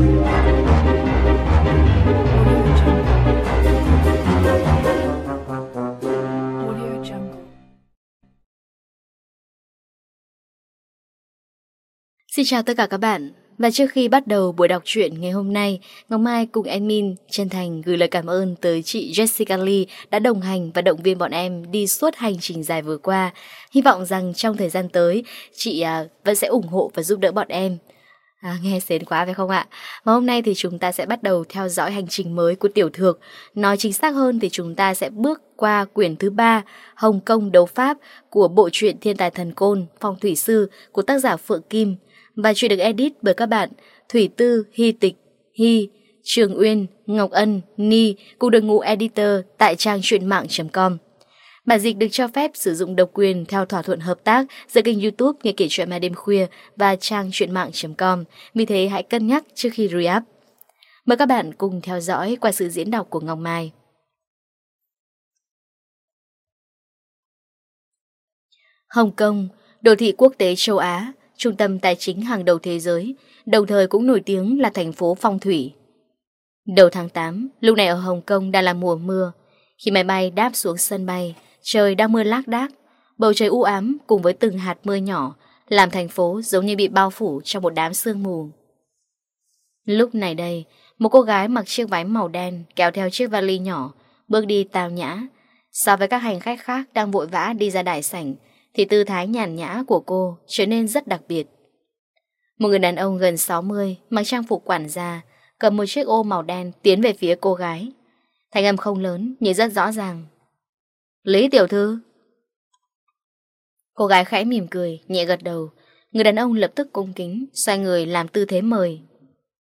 Xin chào tất cả các bạn. Và trước khi bắt đầu buổi đọc truyện ngày hôm nay, Ngọc Mai cùng admin chân thành gửi lời cảm ơn tới chị Jessica Lee đã đồng hành và động viên bọn em đi suốt hành trình dài vừa qua. Hy vọng rằng trong thời gian tới, chị à, vẫn sẽ ủng hộ và giúp đỡ bọn em. À, nghe sến quá phải không ạ? Và hôm nay thì chúng ta sẽ bắt đầu theo dõi hành trình mới của tiểu thược. Nói chính xác hơn thì chúng ta sẽ bước qua quyển thứ ba Hồng Kông đấu Pháp của bộ truyện Thiên tài thần côn Phong thủy sư của tác giả Phượng Kim và truyện được edit bởi các bạn Thủy Tư, Hy Tịch, Hy, Trường Uyên, Ngọc Ân, Ni cùng đội ngũ editor tại trang truyện mạng.com. Bản dịch được cho phép sử dụng độc quyền theo thỏa thuận hợp tác giữa kênh YouTube Nghe kể chuyện ma đêm khuya và trang truyện mạng.com. Vì thế hãy cân nhắc trước khi re-up. Mời các bạn cùng theo dõi qua sự diễn đọc của Ngọc Mai. Hồng Kông, đô thị quốc tế châu Á, trung tâm tài chính hàng đầu thế giới, đồng thời cũng nổi tiếng là thành phố phong thủy. Đầu tháng 8, lúc này ở Hồng Kông đang là mùa mưa. Khi máy bay đáp xuống sân bay, Trời đang mưa lác đác. Bầu trời u ám cùng với từng hạt mưa nhỏ Làm thành phố giống như bị bao phủ Trong một đám sương mù. Lúc này đây, Một cô gái mặc chiếc váy màu đen Kéo theo chiếc vali nhỏ, Bước đi tào nhã. So với các hành khách khác đang vội vã đi ra đại sảnh, Thì tư thái nhàn nhã của cô Trở nên rất đặc biệt. Một người đàn ông gần 60 Mặc trang phục quản gia, Cầm một chiếc ô màu đen tiến về phía cô gái. Thành âm không lớn, nhưng rất rõ ràng. Lý tiểu thư. Cô gái khẽ mỉm cười, nhẹ gật đầu. Người đàn ông lập tức cung kính, xoay người làm tư thế mời.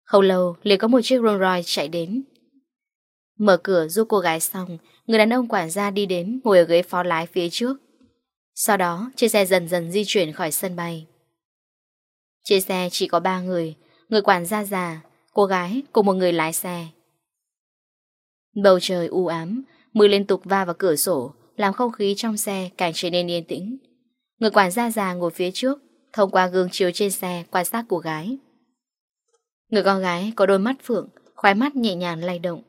Không lâu, liền có một chiếc Rolls Royce chạy đến. Mở cửa giúp cô gái xong, người đàn ông quản gia đi đến ngồi ở ghế phó lái phía trước. Sau đó, chiếc xe dần dần di chuyển khỏi sân bay. Chiếc xe chỉ có ba người, người quản gia già, cô gái cùng một người lái xe. Bầu trời u ám, mưa liên tục va vào cửa sổ, làm không khí trong xe càng trở nên yên tĩnh. Người quản gia già ngồi phía trước, thông qua gương chiếu trên xe quan sát cô gái. Người con gái có đôi mắt phượng, khoái mắt nhẹ nhàng lay động,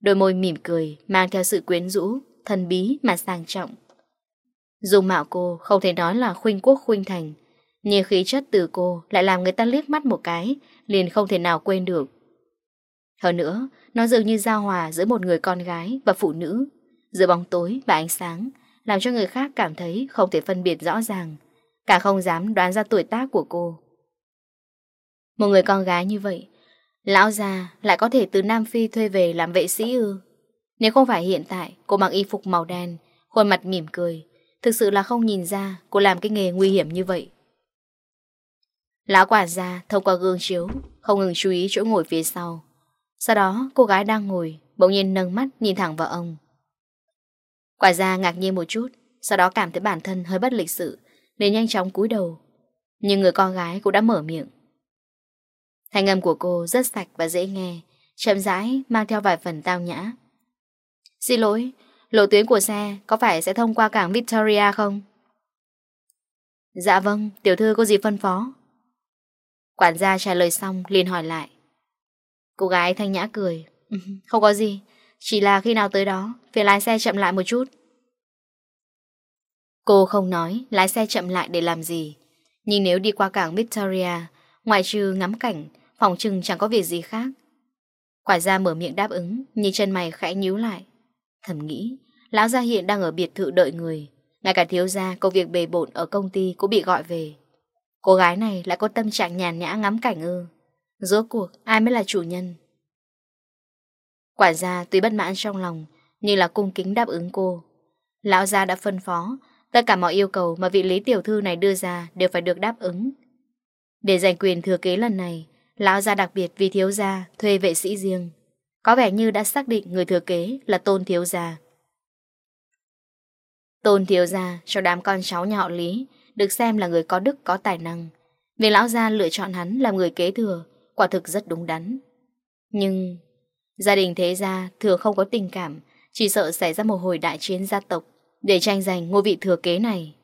đôi môi mỉm cười mang theo sự quyến rũ, thần bí mà sang trọng. Dù mạo cô không thể nói là khuynh quốc khuynh thành, nhưng khí chất từ cô lại làm người ta liếc mắt một cái, liền không thể nào quên được. Hơn nữa, nó dường như giao hòa giữa một người con gái và phụ nữ giữa bóng tối và ánh sáng, làm cho người khác cảm thấy không thể phân biệt rõ ràng, cả không dám đoán ra tuổi tác của cô. Một người con gái như vậy, lão già lại có thể từ Nam Phi thuê về làm vệ sĩ ư. Nếu không phải hiện tại cô mặc y phục màu đen, khuôn mặt mỉm cười, thực sự là không nhìn ra cô làm cái nghề nguy hiểm như vậy. Lão quả già thông qua gương chiếu, không ngừng chú ý chỗ ngồi phía sau. Sau đó cô gái đang ngồi, bỗng nhiên nâng mắt nhìn thẳng vào ông. Quả ra ngạc nhiên một chút, sau đó cảm thấy bản thân hơi bất lịch sự, nên nhanh chóng cúi đầu. Nhưng người con gái cũng đã mở miệng. Thanh âm của cô rất sạch và dễ nghe, chậm rãi mang theo vài phần tao nhã. Xin lỗi, lộ tuyến của xe có phải sẽ thông qua cảng Victoria không? Dạ vâng, tiểu thư có gì phân phó? Quản gia trả lời xong liền hỏi lại. Cô gái thanh nhã cười. Ừ, không có gì, chỉ là khi nào tới đó Phải lái xe chậm lại một chút. Cô không nói, lái xe chậm lại để làm gì. Nhưng nếu đi qua cảng Victoria, Ngoại trừ ngắm cảnh, Phòng trừng chẳng có việc gì khác. Quả ra mở miệng đáp ứng, Nhưng chân mày khẽ nhíu lại. Thầm nghĩ, Lão gia hiện đang ở biệt thự đợi người. Ngay cả thiếu gia, công việc bề bộn ở công ty cũng bị gọi về. Cô gái này lại có tâm trạng nhàn nhã ngắm cảnh ư. Rốt cuộc, ai mới là chủ nhân? Quản gia tuy bất mãn trong lòng, nhưng là cung kính đáp ứng cô. Lão gia đã phân phó, tất cả mọi yêu cầu mà vị lý tiểu thư này đưa ra đều phải được đáp ứng. Để giành quyền thừa kế lần này, lão gia đặc biệt vì thiếu gia thuê vệ sĩ riêng. Có vẻ như đã xác định người thừa kế là tôn thiếu gia. Tôn thiếu gia cho đám con cháu nhà họ Lý được xem là người có đức có tài năng. vì lão gia lựa chọn hắn làm người kế thừa quả thực rất đúng đắn. Nhưng Gia đình thế gia thường không có tình cảm, chỉ sợ xảy ra một hồi đại chiến gia tộc để tranh giành ngôi vị thừa kế này.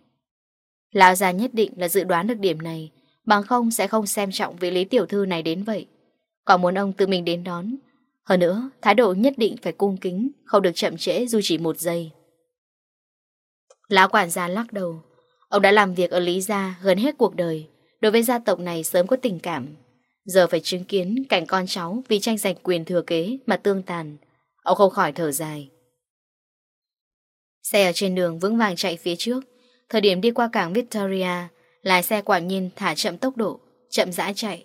Lão già nhất định là dự đoán được điểm này, bằng không sẽ không xem trọng vị lý tiểu thư này đến vậy. Còn muốn ông tự mình đến đón. Hơn nữa, thái độ nhất định phải cung kính, không được chậm trễ dù chỉ một giây. Lão quản gia lắc đầu. Ông đã làm việc ở Lý Gia gần hết cuộc đời. Đối với gia tộc này sớm có tình cảm, Giờ phải chứng kiến cảnh con cháu vì tranh giành quyền thừa kế mà tương tàn. Ông không khỏi thở dài. Xe ở trên đường vững vàng chạy phía trước. Thời điểm đi qua cảng Victoria, lái xe quả nhiên thả chậm tốc độ, chậm rãi chạy.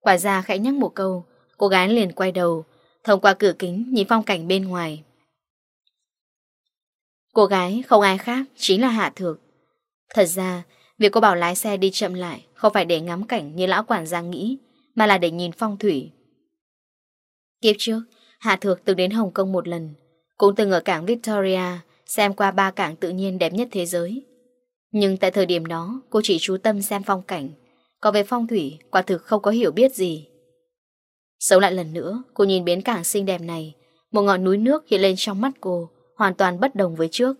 Quả ra khẽ nhắc một câu, cô gái liền quay đầu, thông qua cửa kính nhìn phong cảnh bên ngoài. Cô gái không ai khác, chính là Hạ Thược. Thật ra, việc cô bảo lái xe đi chậm lại không phải để ngắm cảnh như lão quản gia nghĩ, Mà là để nhìn phong thủy. Kiếp trước, Hạ Thược từng đến Hồng Kông một lần, Cũng từng ở cảng Victoria Xem qua ba cảng tự nhiên đẹp nhất thế giới. Nhưng tại thời điểm đó, Cô chỉ chú tâm xem phong cảnh, Còn về phong thủy, quả thực không có hiểu biết gì. Sống lại lần nữa, Cô nhìn bến cảng xinh đẹp này, Một ngọn núi nước hiện lên trong mắt cô, Hoàn toàn bất đồng với trước.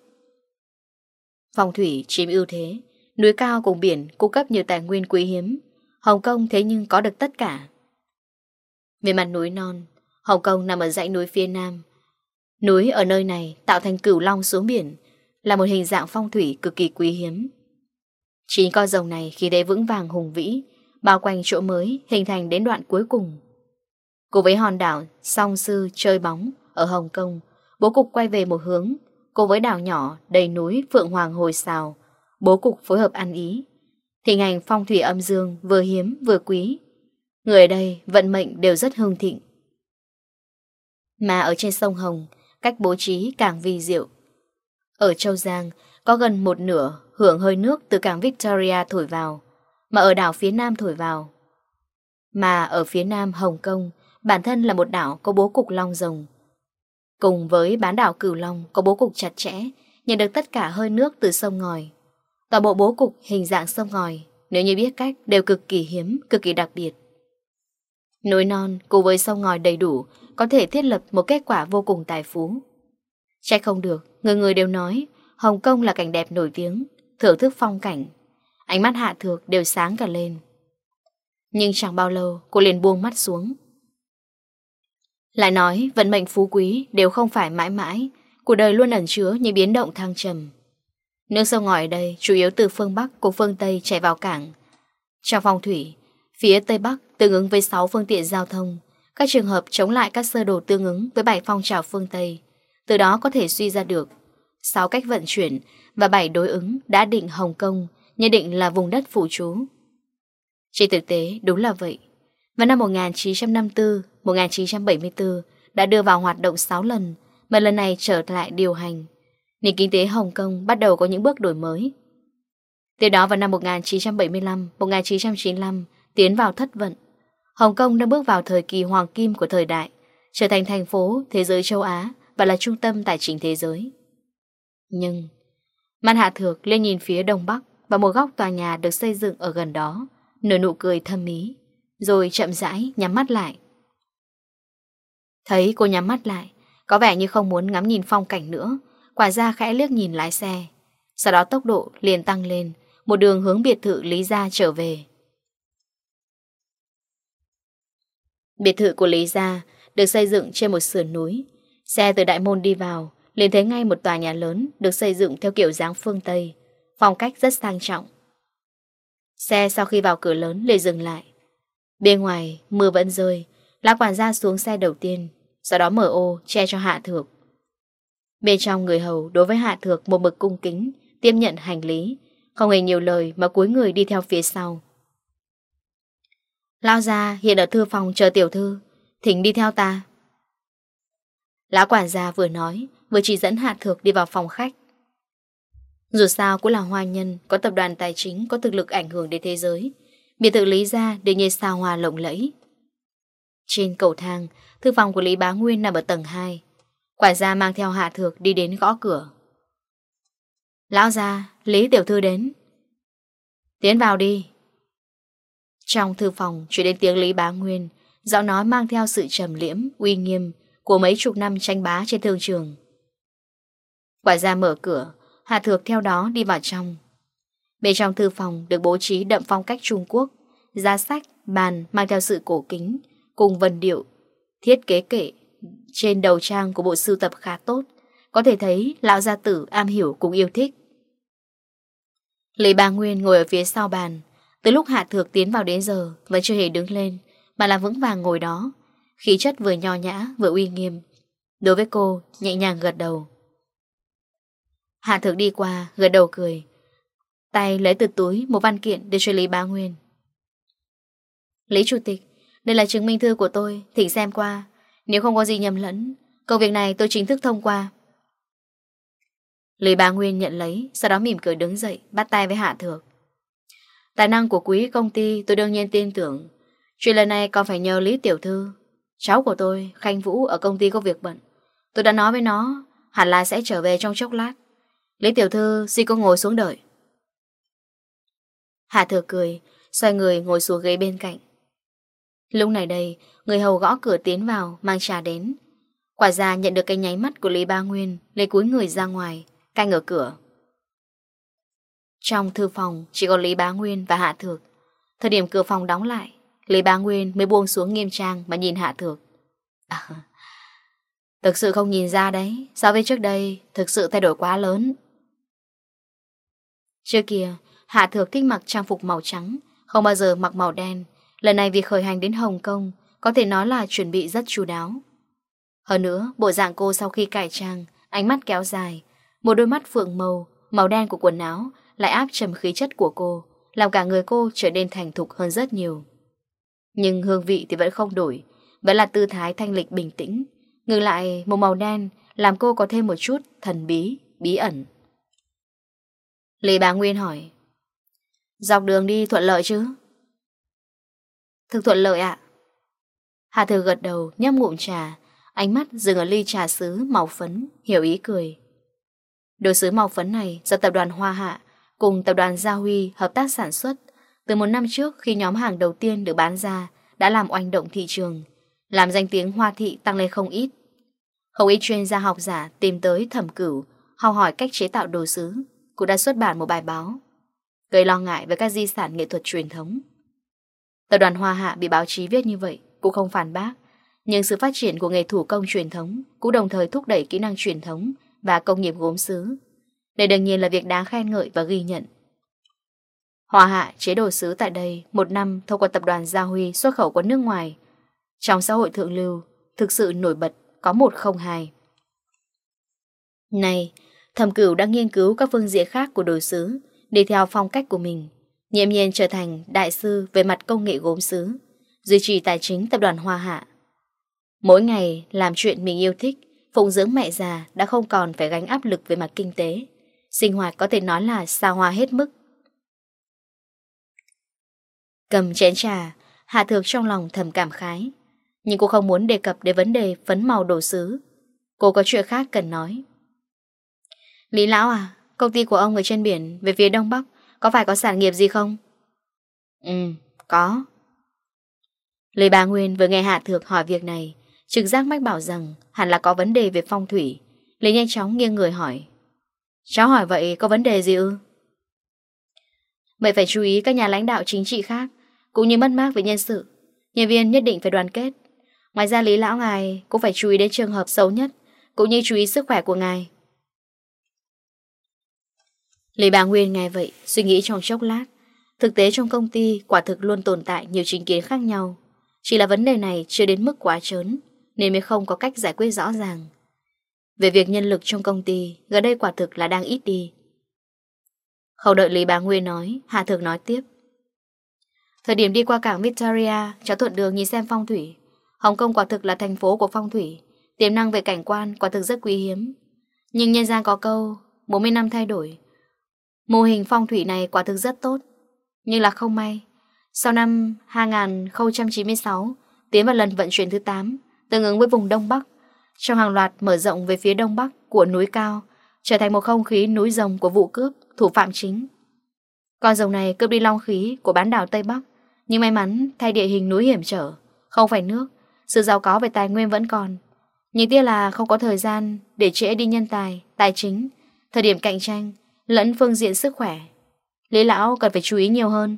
Phong thủy chiếm ưu thế Núi cao cùng biển cung cấp nhiều tài nguyên quý hiếm. Hồng Kông thế nhưng có được tất cả. Về mặt núi non, Hồng Kông nằm ở dãy núi phía nam. Núi ở nơi này tạo thành cửu long xuống biển, là một hình dạng phong thủy cực kỳ quý hiếm. Chính con rồng này khi đấy vững vàng hùng vĩ, bao quanh chỗ mới hình thành đến đoạn cuối cùng. Cùng với hòn đảo song sư chơi bóng ở Hồng Kông, bố cục quay về một hướng, cùng với đảo nhỏ đầy núi Phượng Hoàng hồi xào, Bố cục phối hợp ăn ý. Thịnh hành phong thủy âm dương vừa hiếm vừa quý. Người ở đây vận mệnh đều rất hương thịnh. Mà ở trên sông Hồng, Cách bố trí càng vi diệu. Ở Châu Giang, Có gần một nửa hưởng hơi nước Từ cảng Victoria thổi vào, Mà ở đảo phía Nam thổi vào. Mà ở phía Nam Hồng Kông, Bản thân là một đảo có bố cục long rồng. Cùng với bán đảo Cửu Long Có bố cục chặt chẽ, Nhận được tất cả hơi nước từ sông ngòi. Toàn bộ bố cục hình dạng sông ngòi, nếu như biết cách đều cực kỳ hiếm, cực kỳ đặc biệt. Núi non cùng với sông ngòi đầy đủ có thể thiết lập một kết quả vô cùng tài phú. chắc không được, người người đều nói Hồng Kông là cảnh đẹp nổi tiếng, thưởng thức phong cảnh. Ánh mắt hạ thược đều sáng cả lên. Nhưng chẳng bao lâu cô liền buông mắt xuống. Lại nói vận mệnh phú quý đều không phải mãi mãi, cuộc đời luôn ẩn chứa những biến động thăng trầm. Nước sông ngòi đây chủ yếu từ phương Bắc của phương Tây chảy vào cảng. Trong phong thủy, phía Tây Bắc tương ứng với 6 phương tiện giao thông, các trường hợp chống lại các sơ đồ tương ứng với 7 phong trào phương Tây, từ đó có thể suy ra được 6 cách vận chuyển và 7 đối ứng đã định Hồng Kông, nhận định là vùng đất phụ trú. Trên thực tế, đúng là vậy. Vào năm 1954, 1974 đã đưa vào hoạt động 6 lần, mà lần này trở lại điều hành nền kinh tế Hồng Kông bắt đầu có những bước đổi mới. Tiếp đó vào năm 1975-1995 tiến vào thất vận. Hồng Kông đã bước vào thời kỳ hoàng kim của thời đại, trở thành thành phố thế giới châu Á và là trung tâm tài chính thế giới. Nhưng, Man Hạ Thược lên nhìn phía đông bắc và một góc tòa nhà được xây dựng ở gần đó, nở nụ cười thâm ý, rồi chậm rãi nhắm mắt lại. Thấy cô nhắm mắt lại, có vẻ như không muốn ngắm nhìn phong cảnh nữa Quả ra khẽ liếc nhìn lái xe. Sau đó tốc độ liền tăng lên. Một đường hướng biệt thự Lý Gia trở về. Biệt thự của Lý Gia Được xây dựng trên một sườn núi. Xe từ đại môn đi vào, liền thấy ngay một tòa nhà lớn Được xây dựng theo kiểu dáng phương Tây. Phong cách rất sang trọng. Xe sau khi vào cửa lớn liền dừng lại. Bên ngoài mưa vẫn rơi, Lá quản ra xuống xe đầu tiên, Sau đó mở ô che cho hạ thược. Bên trong người hầu đối với Hạ Thược một mực cung kính, tiếp nhận hành lý, không hề nhiều lời mà cuối người đi theo phía sau. Lao ra hiện ở thư phòng chờ tiểu thư, thỉnh đi theo ta. Lão quản gia vừa nói, vừa chỉ dẫn Hạ Thược đi vào phòng khách. Dù sao cũng là hoa nhân, có tập đoàn tài chính, có thực lực ảnh hưởng đến thế giới. Biệt thự Lý ra đương nhiên sao hoa lộng lẫy. Trên cầu thang, thư phòng của Lý Bá Nguyên nằm ở tầng 2. Quản gia mang theo Hạ Thược đi đến gõ cửa. Lão gia, Lý Tiểu Thư đến. Tiến vào đi. Trong thư phòng, chuyển đến tiếng Lý Bá Nguyên, giọng nói mang theo sự trầm liễm, uy nghiêm của mấy chục năm tranh bá trên thương trường. Quản gia mở cửa, Hạ Thược theo đó đi vào trong. Bên trong thư phòng được bố trí đậm phong cách Trung Quốc, giá sách, bàn mang theo sự cổ kính, cùng vần điệu, thiết kế kệ trên đầu trang của bộ sưu tập khá tốt, có thể thấy lão gia tử am hiểu cũng yêu thích. Lý ba Nguyên ngồi ở phía sau bàn, từ lúc Hạ Thược tiến vào đến giờ vẫn chưa hề đứng lên, mà là vững vàng ngồi đó, khí chất vừa nho nhã vừa uy nghiêm. Đối với cô, nhẹ nhàng gật đầu. Hạ Thược đi qua, gật đầu cười. Tay lấy từ túi một văn kiện đưa cho Lý ba Nguyên. Lý Chủ tịch, đây là chứng minh thư của tôi, thỉnh xem qua, nếu không có gì nhầm lẫn Công việc này tôi chính thức thông qua. Lời bà Nguyên nhận lấy Sau đó mỉm cười đứng dậy Bắt tay với Hạ Thược. Tài năng của quý công ty tôi đương nhiên tin tưởng. Chuyện lần này còn phải nhờ Lý Tiểu Thư. Cháu của tôi, Khanh Vũ Ở công ty có việc bận. Tôi đã nói với nó Hẳn là sẽ trở về trong chốc lát. Lý Tiểu Thư xin cô ngồi xuống đợi. Hạ Thược cười Xoay người ngồi xuống ghế bên cạnh. Lúc này đây Người hầu gõ cửa tiến vào Mang trà đến. Quả ra nhận được cái nháy mắt của Lý Ba Nguyên Lấy cuối người ra ngoài Canh ở cửa. Trong thư phòng chỉ có Lý Bá Nguyên và Hạ Thược. Thời điểm cửa phòng đóng lại Lý Bá Nguyên mới buông xuống nghiêm trang Mà nhìn Hạ Thược. À, Thực sự không nhìn ra đấy. So với trước đây Thực sự thay đổi quá lớn. Trước kia Hạ Thược thích mặc trang phục màu trắng Không bao giờ mặc màu đen. Lần này vì khởi hành đến Hồng Kông có thể nói là chuẩn bị rất chú đáo Hơn nữa, bộ dạng cô sau khi cải trang, Ánh mắt kéo dài, Một đôi mắt phượng màu Màu đen của quần áo Lại áp trầm khí chất của cô, Làm cả người cô trở nên thành thục hơn rất nhiều Nhưng hương vị thì vẫn không đổi, Vẫn là tư thái thanh lịch bình tĩnh, Ngược lại một màu đen Làm cô có thêm một chút thần bí Bí ẩn Lý bà Nguyên hỏi, Dọc đường đi thuận lợi chứ? Thực thuận lợi ạ. Hà Thư gật đầu, nhấp ngụm trà, ánh mắt dừng ở ly trà sứ màu phấn, hiểu ý cười. Đồ sứ màu phấn này do tập đoàn Hoa Hạ cùng tập đoàn Gia Huy hợp tác sản xuất. Từ một năm trước khi nhóm hàng đầu tiên được bán ra đã làm oanh động thị trường, làm danh tiếng Hoa Thị tăng lên không ít. Không ít chuyên gia học giả tìm tới thẩm cửu, học hỏi cách chế tạo đồ sứ, cũng đã xuất bản một bài báo, gây lo ngại về các di sản nghệ thuật truyền thống. Tập đoàn Hoa Hạ bị báo chí viết như vậy, cũng không phản bác, nhưng sự phát triển của nghề thủ công truyền thống cũng đồng thời thúc đẩy kỹ năng truyền thống và công nghiệp gốm sứ. Đây đương nhiên là việc đáng khen ngợi và ghi nhận. Hòa hạ chế độ sứ tại đây một năm thông qua tập đoàn Gia Huy xuất khẩu qua nước ngoài. Trong xã hội thượng lưu, thực sự nổi bật có 102. Này, thầm cửu đang nghiên cứu các phương diện khác của đồ sứ, để theo phong cách của mình, nhiệm nhiên trở thành đại sư về mặt công nghệ gốm sứ duy trì tài chính tập đoàn Hoa Hạ. Mỗi ngày làm chuyện mình yêu thích, phụng dưỡng mẹ già đã không còn phải gánh áp lực về mặt kinh tế. Sinh hoạt có thể nói là xa hoa hết mức. Cầm chén trà, Hạ Thược trong lòng thầm cảm khái. Nhưng cô không muốn đề cập đến vấn đề phấn màu đồ sứ. Cô có chuyện khác cần nói. Lý Lão à, công ty của ông ở trên biển, về phía Đông Bắc, có phải có sản nghiệp gì không? Ừ, có. Lời bà Nguyên vừa nghe Hạ Thược hỏi việc này, trực giác mách bảo rằng hẳn là có vấn đề về phong thủy. Lê nhanh chóng nghiêng người hỏi. Cháu hỏi vậy có vấn đề gì ư? Vậy phải chú ý các nhà lãnh đạo chính trị khác, cũng như mất mát với nhân sự. Nhân viên nhất định phải đoàn kết. Ngoài ra Lý Lão Ngài cũng phải chú ý đến trường hợp xấu nhất, cũng như chú ý sức khỏe của Ngài. Lý bà Nguyên nghe vậy, suy nghĩ trong chốc lát. Thực tế trong công ty quả thực luôn tồn tại nhiều chính kiến khác nhau. Chỉ là vấn đề này chưa đến mức quá trớn, Nên mới không có cách giải quyết rõ ràng. Về việc nhân lực trong công ty, Gần đây quả thực là đang ít đi. Không đợi Lý Bá Nguyên nói Hạ Thược nói tiếp. Thời điểm đi qua cảng Victoria, Cháu thuận đường nhìn xem phong thủy. Hồng Kông quả thực là thành phố của phong thủy, Tiềm năng về cảnh quan quả thực rất quý hiếm. Nhưng nhân gian có câu 40 năm thay đổi. Mô hình phong thủy này quả thực rất tốt, Nhưng là không may. Sau năm 2096, tiến vào lần vận chuyển thứ 8, tương ứng với vùng Đông Bắc, trong hàng loạt mở rộng về phía Đông Bắc của núi cao, trở thành một không khí núi rồng của vụ cướp, thủ phạm chính. Con rồng này cướp đi long khí của bán đảo Tây Bắc, nhưng may mắn thay địa hình núi hiểm trở, không phải nước, sự giàu có về tài nguyên vẫn còn. nhưng tiếc là không có thời gian để trễ đi nhân tài, tài chính, thời điểm cạnh tranh, lẫn phương diện sức khỏe. Lý lão cần phải chú ý nhiều hơn.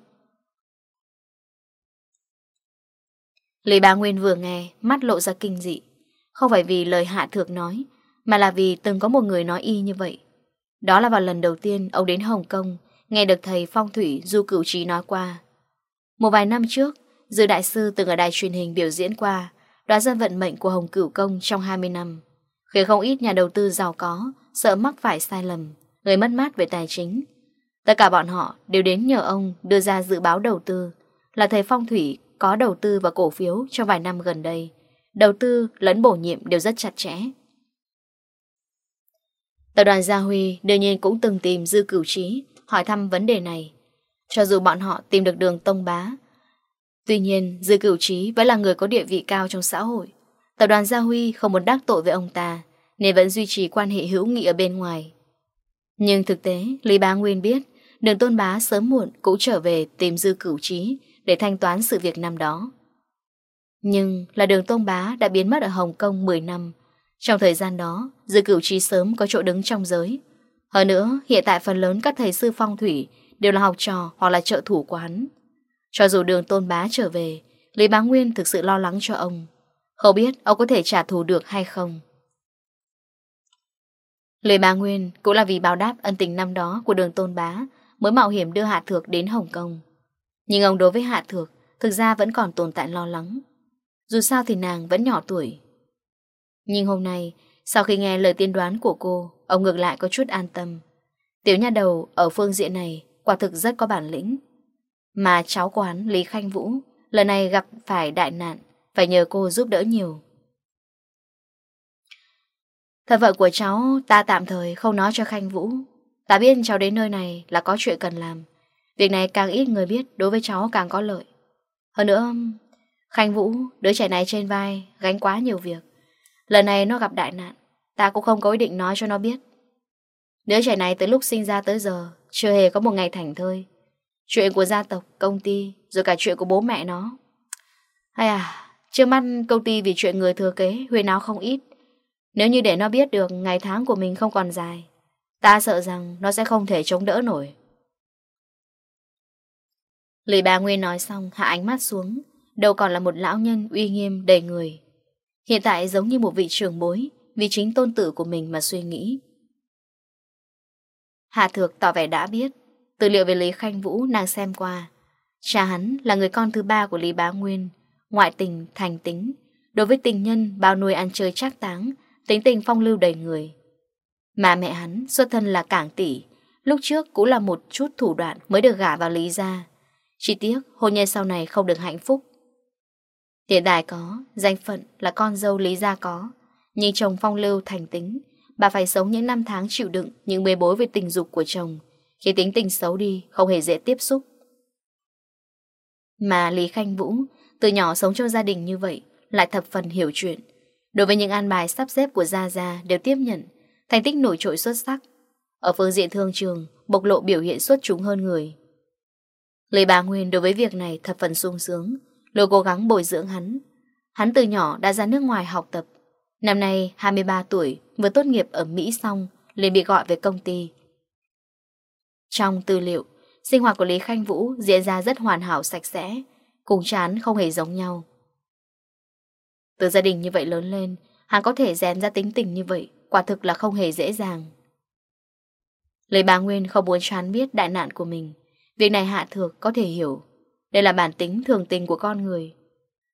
Lý Bá Nguyên vừa nghe, mắt lộ ra kinh dị. Không phải vì lời Hạ Thược nói, mà là vì từng có một người nói y như vậy. Đó là vào lần đầu tiên ông đến Hồng Kông, nghe được thầy phong thủy Du Cửu Trí nói qua. Một vài năm trước, Dư Đại Sư từng ở đài truyền hình biểu diễn qua, đoán dân vận mệnh của Hồng Cửu Công trong 20 năm, khiến không ít nhà đầu tư giàu có, sợ mắc phải sai lầm, người mất mát về tài chính. Tất cả bọn họ đều đến nhờ ông đưa ra dự báo đầu tư, là thầy phong thủy có đầu tư vào cổ phiếu trong vài năm gần đây. Đầu tư lẫn bổ nhiệm đều rất chặt chẽ. Tập đoàn Gia Huy đương nhiên cũng từng tìm Dư Cửu Trí hỏi thăm vấn đề này. Cho dù bọn họ tìm được đường Tông Bá, tuy nhiên Dư Cửu Trí vẫn là người có địa vị cao trong xã hội. Tập đoàn Gia Huy không muốn đắc tội với ông ta, nên vẫn duy trì quan hệ hữu nghị ở bên ngoài. Nhưng thực tế, Lý Bá Nguyên biết, đường Tôn Bá sớm muộn cũng trở về tìm Dư Cửu Trí, để thanh toán sự việc năm đó. Nhưng là đường Tôn Bá đã biến mất ở Hồng Kông 10 năm. Trong thời gian đó, Dư Cửu Trí sớm có chỗ đứng trong giới. Hơn nữa, hiện tại phần lớn các thầy sư phong thủy đều là học trò hoặc là trợ thủ của hắn. Cho dù đường Tôn Bá trở về, Lý Bá Nguyên thực sự lo lắng cho ông. Không biết ông có thể trả thù được hay không? Lê Bá Nguyên cũng là vì báo đáp ân tình năm đó của đường Tôn Bá mới mạo hiểm đưa Hạ Thược đến Hồng Kông. Nhưng ông đối với Hạ Thược, Thực ra vẫn còn tồn tại lo lắng. Dù sao thì nàng vẫn nhỏ tuổi. Nhưng hôm nay, Sau khi nghe lời tiên đoán của cô, Ông ngược lại có chút an tâm. Tiểu nhà đầu ở phương diện này Quả thực rất có bản lĩnh. Mà cháu quán Lý Khanh Vũ, Lần này gặp phải đại nạn, Phải nhờ cô giúp đỡ nhiều. Thật vợ của cháu, ta tạm thời không nói cho Khanh Vũ. Ta biết cháu đến nơi này là có chuyện cần làm. Việc này càng ít người biết đối với cháu càng có lợi. Hơn nữa, Khanh Vũ, đứa trẻ này trên vai, gánh quá nhiều việc. Lần này nó gặp đại nạn, ta cũng không có ý định nói cho nó biết. Đứa trẻ này từ lúc sinh ra tới giờ, chưa hề có một ngày thảnh thơi. Chuyện của gia tộc, công ty, rồi cả chuyện của bố mẹ nó. Hay à, trước mắt công ty vì chuyện người thừa kế, huyền áo không ít. Nếu như để nó biết được ngày tháng của mình không còn dài, ta sợ rằng nó sẽ không thể chống đỡ nổi. Lý bà Nguyên nói xong hạ ánh mắt xuống. Đâu còn là một lão nhân uy nghiêm đầy người. Hiện tại giống như một vị trưởng bối Vì chính tôn tử của mình mà suy nghĩ. Hạ Thược tỏ vẻ đã biết. Tư liệu về Lý Khanh Vũ nàng xem qua. Cha hắn là người con thứ ba của Lý Bá Nguyên Ngoại tình, thành tính. Đối với tình nhân bao nuôi ăn chơi trác táng Tính tình phong lưu đầy người. Mà mẹ hắn xuất thân là cảng tỷ Lúc trước cũng là một chút thủ đoạn mới được gả vào Lý gia. Chỉ tiếc hôn nhân sau này không được hạnh phúc. Tiền tài có, Danh phận là con dâu Lý Gia có. Nhưng chồng phong lưu thành tính, Bà phải sống những năm tháng chịu đựng Những bê bối về tình dục của chồng. Khi tính tình xấu đi, không hề dễ tiếp xúc. Mà Lý Khanh Vũ, Từ nhỏ sống trong gia đình như vậy, Lại thập phần hiểu chuyện. Đối với những an bài sắp xếp của Gia Gia Đều tiếp nhận, Thành tích nổi trội xuất sắc. Ở phương diện thương trường, Bộc lộ biểu hiện xuất chúng hơn người. Lời bà Nguyên đối với việc này thật phần sung sướng, luôn cố gắng bồi dưỡng hắn. Hắn từ nhỏ đã ra nước ngoài học tập. Năm nay 23 tuổi, vừa tốt nghiệp ở Mỹ xong, liền bị gọi về công ty. Trong tư liệu, sinh hoạt của Lý Khanh Vũ diễn ra rất hoàn hảo sạch sẽ, cùng chán không hề giống nhau. Từ gia đình như vậy lớn lên, hắn có thể rèn ra tính tình như vậy, quả thực là không hề dễ dàng. Lời bà Nguyên không muốn chán biết đại nạn của mình. Việc này Hạ Thược có thể hiểu. Đây là bản tính thường tình của con người.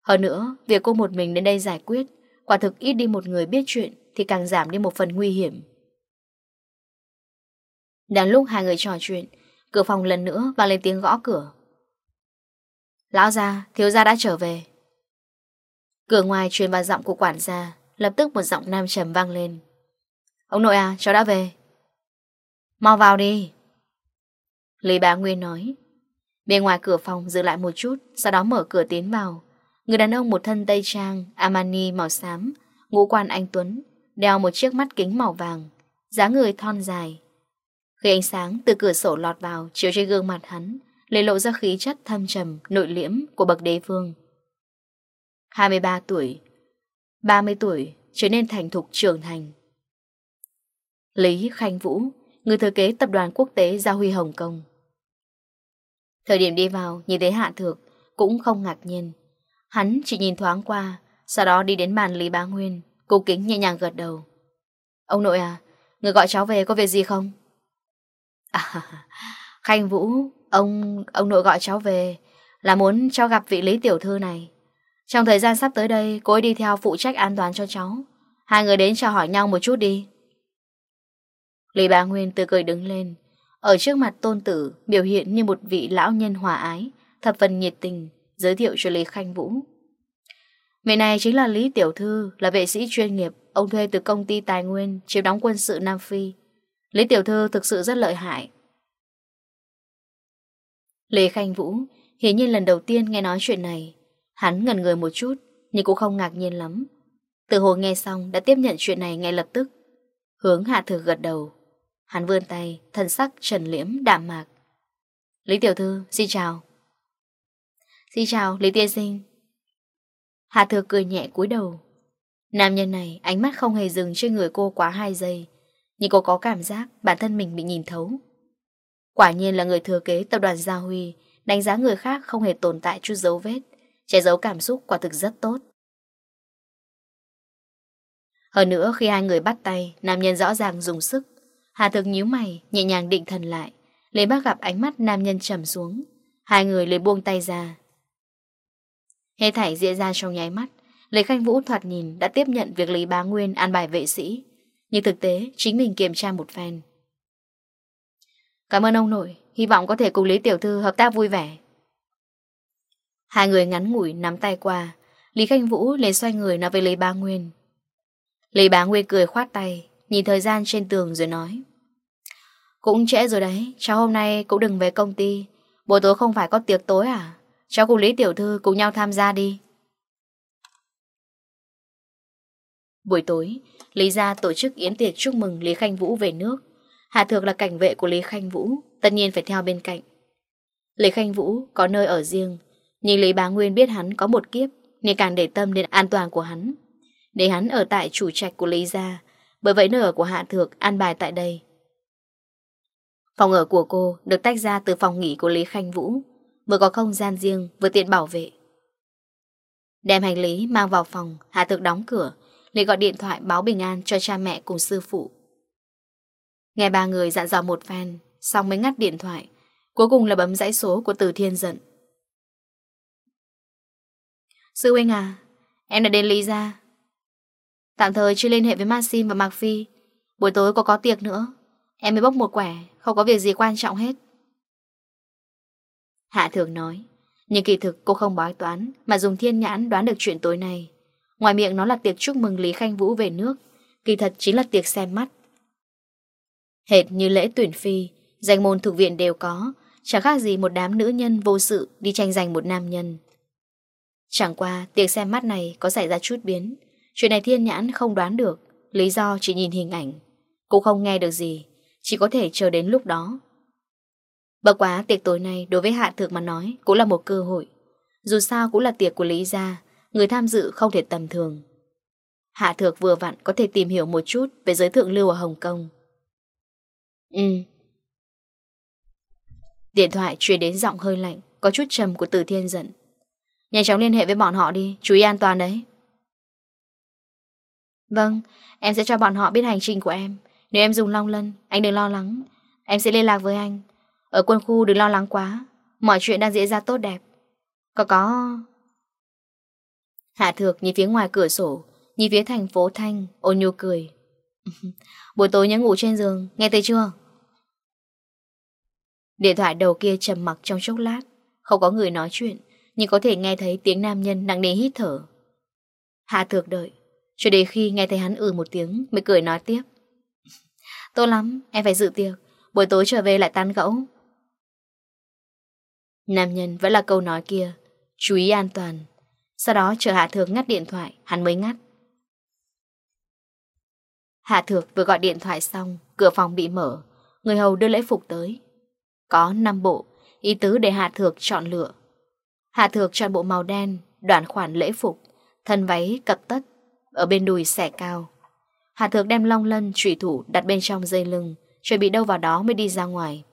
Hơn nữa, việc cô một mình đến đây giải quyết, quả thực ít đi một người biết chuyện thì càng giảm đi một phần nguy hiểm. Đang lúc hai người trò chuyện, cửa phòng lần nữa và lên tiếng gõ cửa. Lão gia, thiếu gia đã trở về. Cửa ngoài truyền vào giọng của quản gia, lập tức một giọng nam trầm vang lên. Ông nội à, cháu đã về. Mau vào đi. Lý Bá Nguyên nói. Bên ngoài cửa phòng giữ lại một chút, Sau đó mở cửa tiến vào. Người đàn ông một thân tây trang Armani màu xám, Ngũ quan anh Tuấn, Đeo một chiếc mắt kính màu vàng, dáng người thon dài. Khi ánh sáng từ cửa sổ lọt vào, Chiếu trên gương mặt hắn Lấy lộ ra khí chất thâm trầm, Nội liễm của bậc đế vương. 23 tuổi. 30 tuổi, Trở nên thành thục trưởng thành. Lý Khanh Vũ, Người thừa kế tập đoàn quốc tế Gia Huy Hồng Kông. Thời điểm đi vào nhìn thấy Hạ Thược Cũng không ngạc nhiên. Hắn chỉ nhìn thoáng qua Sau đó đi đến bàn Lý Bá Nguyên Cô kính nhẹ nhàng gật đầu. Ông nội à, người gọi cháu về có việc gì không? À, Khanh Vũ, ông ông nội gọi cháu về Là muốn cháu gặp vị Lý Tiểu Thư này. Trong thời gian sắp tới đây Cô ấy đi theo phụ trách an toàn cho cháu. Hai người đến chào hỏi nhau một chút đi. Lý Bá Nguyên từ cười đứng lên ở trước mặt tôn tử Biểu hiện như một vị lão nhân hòa ái, Thập phần nhiệt tình, Giới thiệu cho Lý Khanh Vũ. Người này chính là Lý Tiểu Thư, Là vệ sĩ chuyên nghiệp, Ông thuê từ công ty tài nguyên, Chiếm đóng quân sự Nam Phi. Lý Tiểu Thư thực sự rất lợi hại. Lê Khanh Vũ hiển nhiên lần đầu tiên nghe nói chuyện này. Hắn ngần người một chút, Nhưng cũng không ngạc nhiên lắm. Từ hồi nghe xong đã tiếp nhận chuyện này ngay lập tức. Hướng hạ thừa gật đầu. Hắn vươn tay, thân sắc trần liễm đạm mạc. Lý tiểu thư, xin chào. Xin chào, Lý tiên sinh. Hà thừa cười nhẹ cúi đầu. Nam nhân này, ánh mắt không hề dừng trên người cô quá 2 giây. Nhưng cô có cảm giác bản thân mình bị nhìn thấu. Quả nhiên là người thừa kế tập đoàn Gia Huy, đánh giá người khác không hề tồn tại chút dấu vết, che giấu cảm xúc quả thực rất tốt. Hơn nữa khi hai người bắt tay, nam nhân rõ ràng dùng sức, Hà Thực nhíu mày, nhẹ nhàng định thần lại. Lấy bác gặp ánh mắt nam nhân trầm xuống. Hai người lấy buông tay ra. Hết thảy diễn ra trong nháy mắt. Lê Khanh Vũ thoạt nhìn đã tiếp nhận việc Lý Bá Nguyên an bài vệ sĩ. Nhưng thực tế, chính mình kiểm tra một phen. Cảm ơn ông nội, hy vọng có thể cùng Lý Tiểu Thư hợp tác vui vẻ. Hai người ngắn ngủi nắm tay qua. Lý Khanh Vũ lấy xoay người nói với Lý Bá Nguyên. Lý Bá Nguyên cười khoát tay, nhìn thời gian trên tường rồi nói. Cũng trễ rồi đấy, cháu hôm nay cũng đừng về công ty. Buổi tối không phải có tiệc tối à? Cháu cùng Lý Tiểu Thư cùng nhau tham gia đi. Buổi tối, Lý Gia tổ chức yến tiệc chúc mừng Lý Khanh Vũ về nước. Hạ Thược là cảnh vệ của Lý Khanh Vũ, tất nhiên phải theo bên cạnh. Lý Khanh Vũ có nơi ở riêng, nhưng Lý Bá Nguyên biết hắn có một kiếp nên càng để tâm đến an toàn của hắn. Để hắn ở tại chủ trạch của Lý Gia, bởi vậy nơi ở của Hạ Thược an bài tại đây. Phòng ở của cô được tách ra từ phòng nghỉ của Lý Khanh Vũ, vừa có không gian riêng, vừa tiện bảo vệ. Đem hành lý mang vào phòng, Hà Thực đóng cửa, lại gọi điện thoại báo bình an cho cha mẹ cùng sư phụ. Nghe ba người dặn dò một phen, xong mới ngắt điện thoại, cuối cùng là bấm dãy số của Từ Thiên Dận. Sư huynh à, em đã đến Lý ra. Tạm thời chưa liên hệ với Maxim và Mạc Phi, buổi tối có có tiệc nữa, Em mới bốc một quả, Không có việc gì quan trọng hết. Hạ thường nói, Nhưng kỳ thực cô không bói toán, Mà dùng thiên nhãn đoán được chuyện tối nay. Ngoài miệng nó là tiệc chúc mừng Lý Khanh Vũ về nước, Kỳ thật chính là tiệc xem mắt. Hệt như lễ tuyển phi, Danh môn thực viện đều có, Chẳng khác gì một đám nữ nhân vô sự Đi tranh giành một nam nhân. Chẳng qua, tiệc xem mắt này Có xảy ra chút biến. Chuyện này thiên nhãn không đoán được, Lý do chỉ nhìn hình ảnh. Cũng không nghe được gì. Chỉ có thể chờ đến lúc đó Bất quá tiệc tối nay đối với Hạ Thược mà nói cũng là một cơ hội. Dù sao cũng là tiệc của Lý Gia, người tham dự không thể tầm thường. Hạ Thược vừa vặn có thể tìm hiểu một chút về giới thượng lưu ở Hồng Kông. Ừ. Điện thoại truyền đến giọng hơi lạnh, có chút trầm của Từ Thiên giận. Nhanh chóng liên hệ với bọn họ đi, chú ý an toàn đấy. Vâng, em sẽ cho bọn họ biết hành trình của em, nếu em dùng long lân, anh đừng lo lắng. Em sẽ liên lạc với anh. Ở quân khu đừng lo lắng quá. Mọi chuyện đang diễn ra tốt đẹp. Có có. Hạ thược nhìn phía ngoài cửa sổ Nhìn phía thành phố Thanh Ôn nhu cười. Buổi tối nhớ ngủ trên giường Nghe thấy chưa? Điện thoại đầu kia trầm mặc trong chốc lát. Không có người nói chuyện Nhưng có thể nghe thấy tiếng nam nhân nặng nề hít thở. Hạ thược đợi Cho đến khi nghe thấy hắn ừ một tiếng Mới cười nói tiếp. Tốt lắm, em phải dự tiệc. Buổi tối trở về lại tán gẫu. Nam nhân vẫn là câu nói kia Chú ý an toàn. Sau đó chờ Hạ Thược ngắt điện thoại Hắn mới ngắt. Hạ Thược vừa gọi điện thoại xong Cửa phòng bị mở. Người hầu đưa lễ phục tới. Có 5 bộ Ý tứ để Hạ Thược chọn lựa. Hạ Thược chọn bộ màu đen Đoạn khoản lễ phục Thân váy cập tất Ở bên đùi xẻ cao. Hạ Thược đem long lân, trụy thủ đặt bên trong dây lưng, chuẩn bị đâu vào đó mới đi ra ngoài.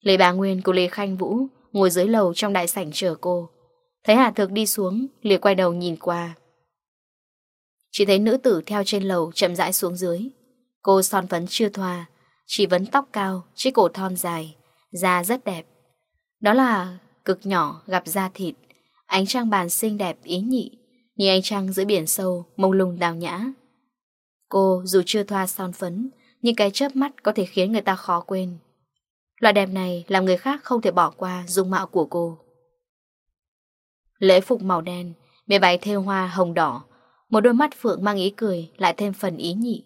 Lê Bà Nguyên cùng Lê Khanh Vũ ngồi dưới lầu trong đại sảnh chờ cô. Thấy Hạ Thược đi xuống, Lê quay đầu nhìn qua. Chỉ thấy nữ tử theo trên lầu chậm rãi xuống dưới. Cô son phấn chưa thoa, chỉ vấn tóc cao, chiếc cổ thon dài, da rất đẹp. Đó là cực nhỏ gặp da thịt, ánh trăng bàn xinh đẹp ý nhị, như ánh trăng giữa biển sâu, mông lung đào nhã. Cô dù chưa thoa son phấn, nhưng cái chớp mắt có thể khiến người ta khó quên. Loại đẹp này làm người khác không thể bỏ qua dung mạo của cô. Lễ phục màu đen, bề váy thêu hoa hồng đỏ, một đôi mắt phượng mang ý cười lại thêm phần ý nhị.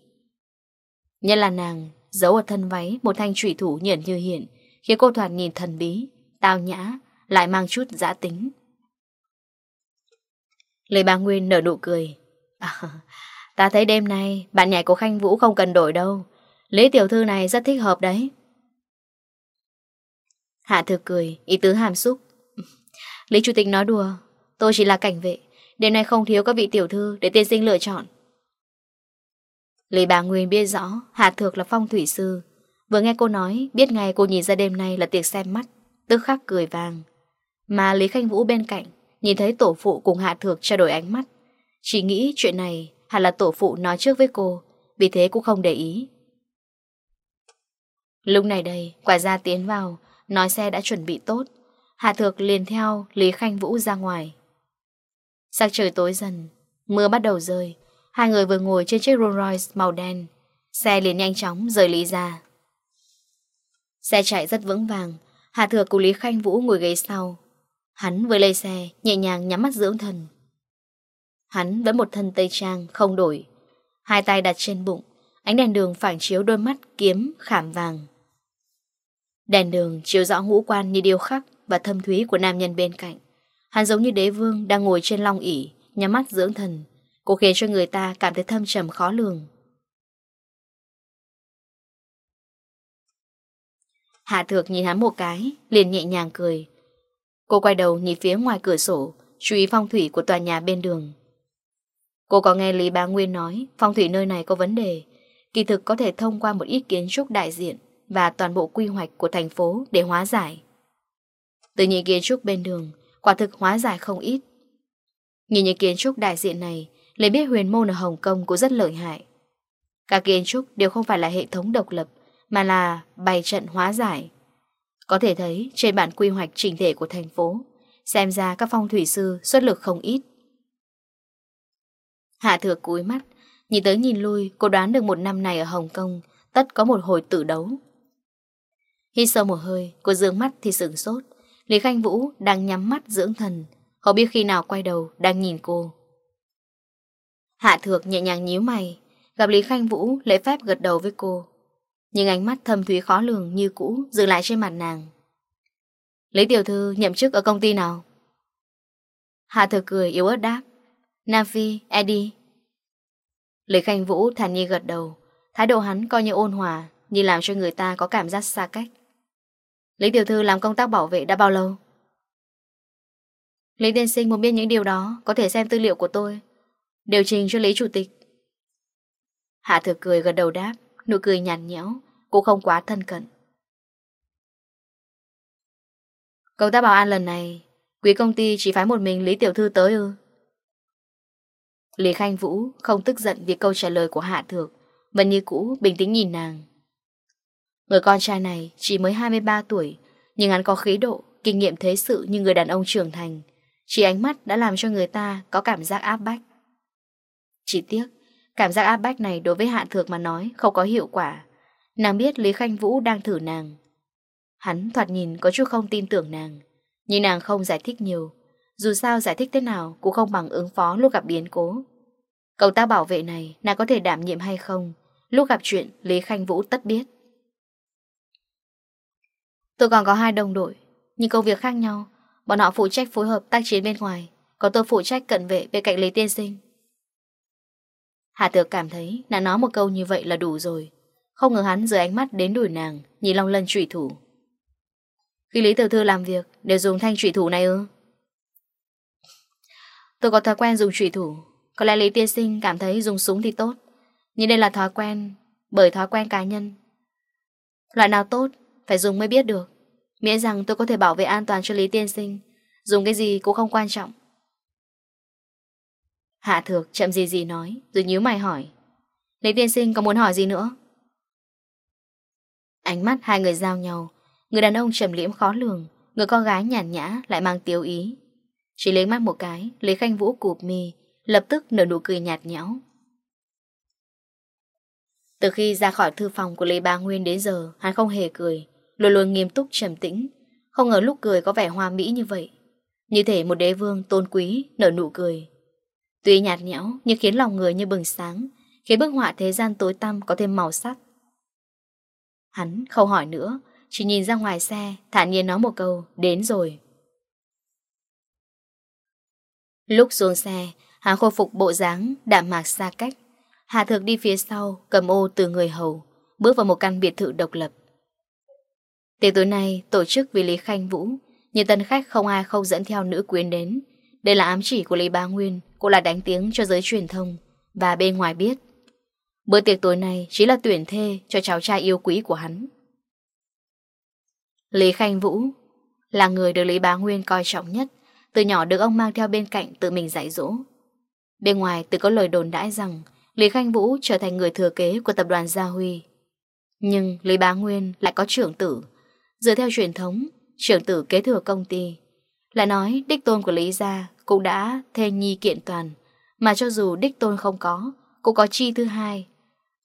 Nhất là nàng, giấu ở thân váy một thanh trụy thủ nhện như hiện, khiến cô thoạt nhìn thần bí, tao nhã, lại mang chút giã tính. Lê bà Nguyên nở nụ cười. À, Ta thấy đêm nay bạn nhảy của Khanh Vũ không cần đổi đâu. Lý tiểu thư này rất thích hợp đấy. Hạ thực cười, ý tứ hàm xúc. Lý chủ tịch nói đùa, tôi chỉ là cảnh vệ. Đêm nay không thiếu các vị tiểu thư để tiên sinh lựa chọn. Lý bà Nguyên biết rõ Hạ Thược là phong thủy sư. Vừa nghe cô nói, biết ngay cô nhìn ra đêm nay là tiệc xem mắt, tức khắc cười vàng. Mà Lý Khanh Vũ bên cạnh, nhìn thấy tổ phụ cùng Hạ Thược trao đổi ánh mắt. Chỉ nghĩ chuyện này Hẳn là tổ phụ nói trước với cô, Vì thế cũng không để ý. Lúc này đây, Quả ra tiến vào, Nói xe đã chuẩn bị tốt. Hà Thược liền theo Lý Khanh Vũ ra ngoài. Sắc trời tối dần, Mưa bắt đầu rơi. Hai người vừa ngồi trên chiếc Rolls Royce màu đen. Xe liền nhanh chóng rời Lý ra. Xe chạy rất vững vàng. Hà Thược cùng Lý Khanh Vũ ngồi ghế sau. Hắn vừa lấy xe, Nhẹ nhàng nhắm mắt dưỡng thần. Hắn vẫn một thân tây trang không đổi. Hai tay đặt trên bụng, Ánh đèn đường phản chiếu đôi mắt kiếm, khảm vàng. Đèn đường chiếu rõ ngũ quan như điêu khắc Và thâm thúy của nam nhân bên cạnh. Hắn giống như đế vương đang ngồi trên long ỷ, Nhắm mắt dưỡng thần. Cô khiến cho người ta cảm thấy thâm trầm khó lường. Hạ thược nhìn hắn một cái, Liền nhẹ nhàng cười. Cô quay đầu nhìn phía ngoài cửa sổ, Chú ý phong thủy của tòa nhà bên đường. Cô có nghe Lý Bá Nguyên nói phong thủy nơi này có vấn đề. Kỳ thực có thể thông qua một ít kiến trúc đại diện và toàn bộ quy hoạch của thành phố để hóa giải. Từ những kiến trúc bên đường, quả thực hóa giải không ít. Nhìn những kiến trúc đại diện này, lấy biết huyền môn ở Hồng Kông cũng rất lợi hại. Các kiến trúc đều không phải là hệ thống độc lập, mà là bày trận hóa giải. Có thể thấy trên bản quy hoạch trình thể của thành phố, xem ra các phong thủy sư xuất lực không ít. Hạ thừa cúi mắt, Nhìn tới nhìn lui, Cô đoán được một năm này ở Hồng Kông Tất có một hồi tử đấu. Hít sâu một hơi, Cô dương mắt thì sửng sốt. Lý Khanh Vũ đang nhắm mắt dưỡng thần Họ biết khi nào quay đầu Đang nhìn cô. Hạ thược nhẹ nhàng nhíu mày, Gặp Lý Khanh Vũ lễ phép gật đầu với cô. Nhưng ánh mắt thâm thúy khó lường như cũ Dừng lại trên mặt nàng. Lý Tiểu Thư nhậm chức ở công ty nào? Hạ thược cười yếu ớt đáp. Navi, Eddie. Lý Khanh Vũ thản nhiên gật đầu, thái độ hắn coi như ôn hòa, nhưng làm cho người ta có cảm giác xa cách. Lý Tiểu Thư làm công tác bảo vệ đã bao lâu? Lý Tiên Sinh muốn biết những điều đó, có thể xem tư liệu của tôi. Điều trình cho Lý Chủ tịch. Hạ thừa cười gật đầu đáp, nụ cười nhàn nhẽo, cũng không quá thân cận. Công tác bảo an lần này, quý công ty chỉ phái một mình Lý Tiểu Thư tới ư? Lý Khanh Vũ không tức giận vì câu trả lời của Hạ Thược, vẫn như cũ bình tĩnh nhìn nàng. Người con trai này chỉ mới 23 tuổi, nhưng hắn có khí độ, kinh nghiệm thế sự như người đàn ông trưởng thành. Chỉ ánh mắt đã làm cho người ta có cảm giác áp bách. Chỉ tiếc, cảm giác áp bách này đối với Hạ Thược mà nói không có hiệu quả. Nàng biết Lý Khanh Vũ đang thử nàng. Hắn thoạt nhìn có chút không tin tưởng nàng, nhưng nàng không giải thích nhiều, dù sao giải thích thế nào cũng không bằng ứng phó lúc gặp biến cố. Cậu ta bảo vệ này nàng có thể đảm nhiệm hay không? Lúc gặp chuyện Lý Khanh Vũ tất biết. Tôi còn có hai đồng đội, nhưng công việc khác nhau. Bọn họ phụ trách phối hợp tác chiến bên ngoài, còn tôi phụ trách cận vệ bên cạnh Lý Tiên Sinh. Hạ Tược cảm thấy nàng nói một câu như vậy là đủ rồi. Không ngờ hắn dưới ánh mắt đến đuổi nàng, nhìn Long Lân trụy thủ. Khi Lý Tiểu Thư làm việc, đều dùng thanh trụy thủ này ư? Tôi có thói quen dùng trùy thủ. Có lẽ Lý Tiên Sinh cảm thấy dùng súng thì tốt. Nhưng đây là thói quen, Bởi thói quen cá nhân. Loại nào tốt, Phải dùng mới biết được. Miễn rằng tôi có thể bảo vệ an toàn cho Lý Tiên Sinh, Dùng cái gì cũng không quan trọng. Hạ thược chậm gì gì nói, Rồi nhíu mày hỏi. Lý Tiên Sinh có muốn hỏi gì nữa? Ánh mắt hai người giao nhau. Người đàn ông trầm liễm khó lường, Người con gái nhàn nhã lại mang tiêu ý. Chỉ lấy mắt một cái, Lý Khanh Vũ cụp mì lập tức nở nụ cười nhạt nhẽo. Từ khi ra khỏi thư phòng của Lý ba Nguyên đến giờ, hắn không hề cười, luôn luôn nghiêm túc trầm tĩnh, không ngờ lúc cười có vẻ hoa mỹ như vậy. Như thể một đế vương tôn quý nở nụ cười. Tuy nhạt nhẽo nhưng khiến lòng người như bừng sáng, khiến bức họa thế gian tối tăm có thêm màu sắc. Hắn không hỏi nữa, chỉ nhìn ra ngoài xe, thản nhiên nói một câu, đến rồi. Lúc xuống xe, Hà khôi phục bộ dáng đạm mạc xa cách. Hà Thược đi phía sau, cầm ô từ người hầu, bước vào một căn biệt thự độc lập. Tiệc tối nay tổ chức vì Lý Khanh Vũ, như tân khách không ai không dẫn theo nữ quyến đến. Đây là ám chỉ của Lý Bá Nguyên, cũng là đánh tiếng cho giới truyền thông và bên ngoài biết. Bữa tiệc tối nay chỉ là tuyển thê cho cháu trai yêu quý của hắn. Lý Khanh Vũ là người được Lý Bá Nguyên coi trọng nhất. Từ nhỏ được ông mang theo bên cạnh tự mình dạy dỗ. Bên ngoài từ có lời đồn đãi rằng Lý Khanh Vũ trở thành người thừa kế của tập đoàn Gia Huy. Nhưng Lý Bá Nguyên lại có trưởng tử. Dựa theo truyền thống, trưởng tử kế thừa công ty. Lại nói đích tôn của Lý Gia cũng đã thê nhi kiện toàn. Mà cho dù đích tôn không có, cũng có chi thứ hai.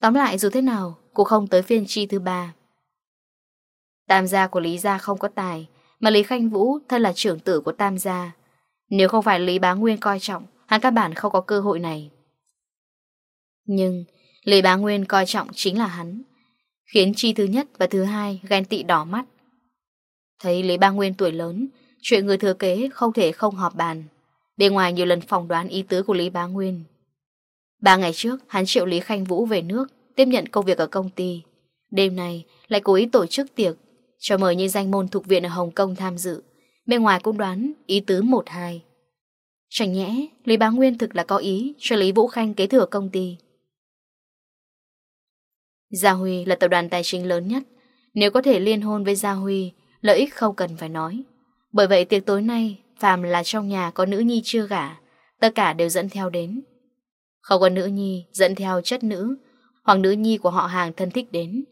Tóm lại dù thế nào, cũng không tới phiên chi thứ ba. Tam gia của Lý Gia không có tài, mà Lý Khanh Vũ thân là trưởng tử của Tam gia. Nếu không phải Lý Bá Nguyên coi trọng, hắn các bạn không có cơ hội này. Nhưng, Lý Bá Nguyên coi trọng chính là hắn, khiến chi thứ nhất và thứ hai ghen tị đỏ mắt. Thấy Lý Bá Nguyên tuổi lớn, chuyện người thừa kế không thể không họp bàn. Bên ngoài nhiều lần phỏng đoán ý tứ của Lý Bá Nguyên. Ba ngày trước, hắn triệu Lý Khanh Vũ về nước, tiếp nhận công việc ở công ty. Đêm nay, lại cố ý tổ chức tiệc, cho mời những danh môn thuộc viện ở Hồng Kông tham dự. Bên ngoài cũng đoán ý tứ một hai. Chẳng nhẽ Lý Bá Nguyên thực là có ý Cho Lý Vũ Khanh kế thừa công ty. Gia Huy là tập đoàn tài chính lớn nhất. Nếu có thể liên hôn với Gia Huy, Lợi ích không cần phải nói. Bởi vậy tiệc tối nay, Phàm là trong nhà có nữ nhi chưa gả, Tất cả đều dẫn theo đến. Không có nữ nhi, dẫn theo chất nữ, Hoặc nữ nhi của họ hàng thân thích đến.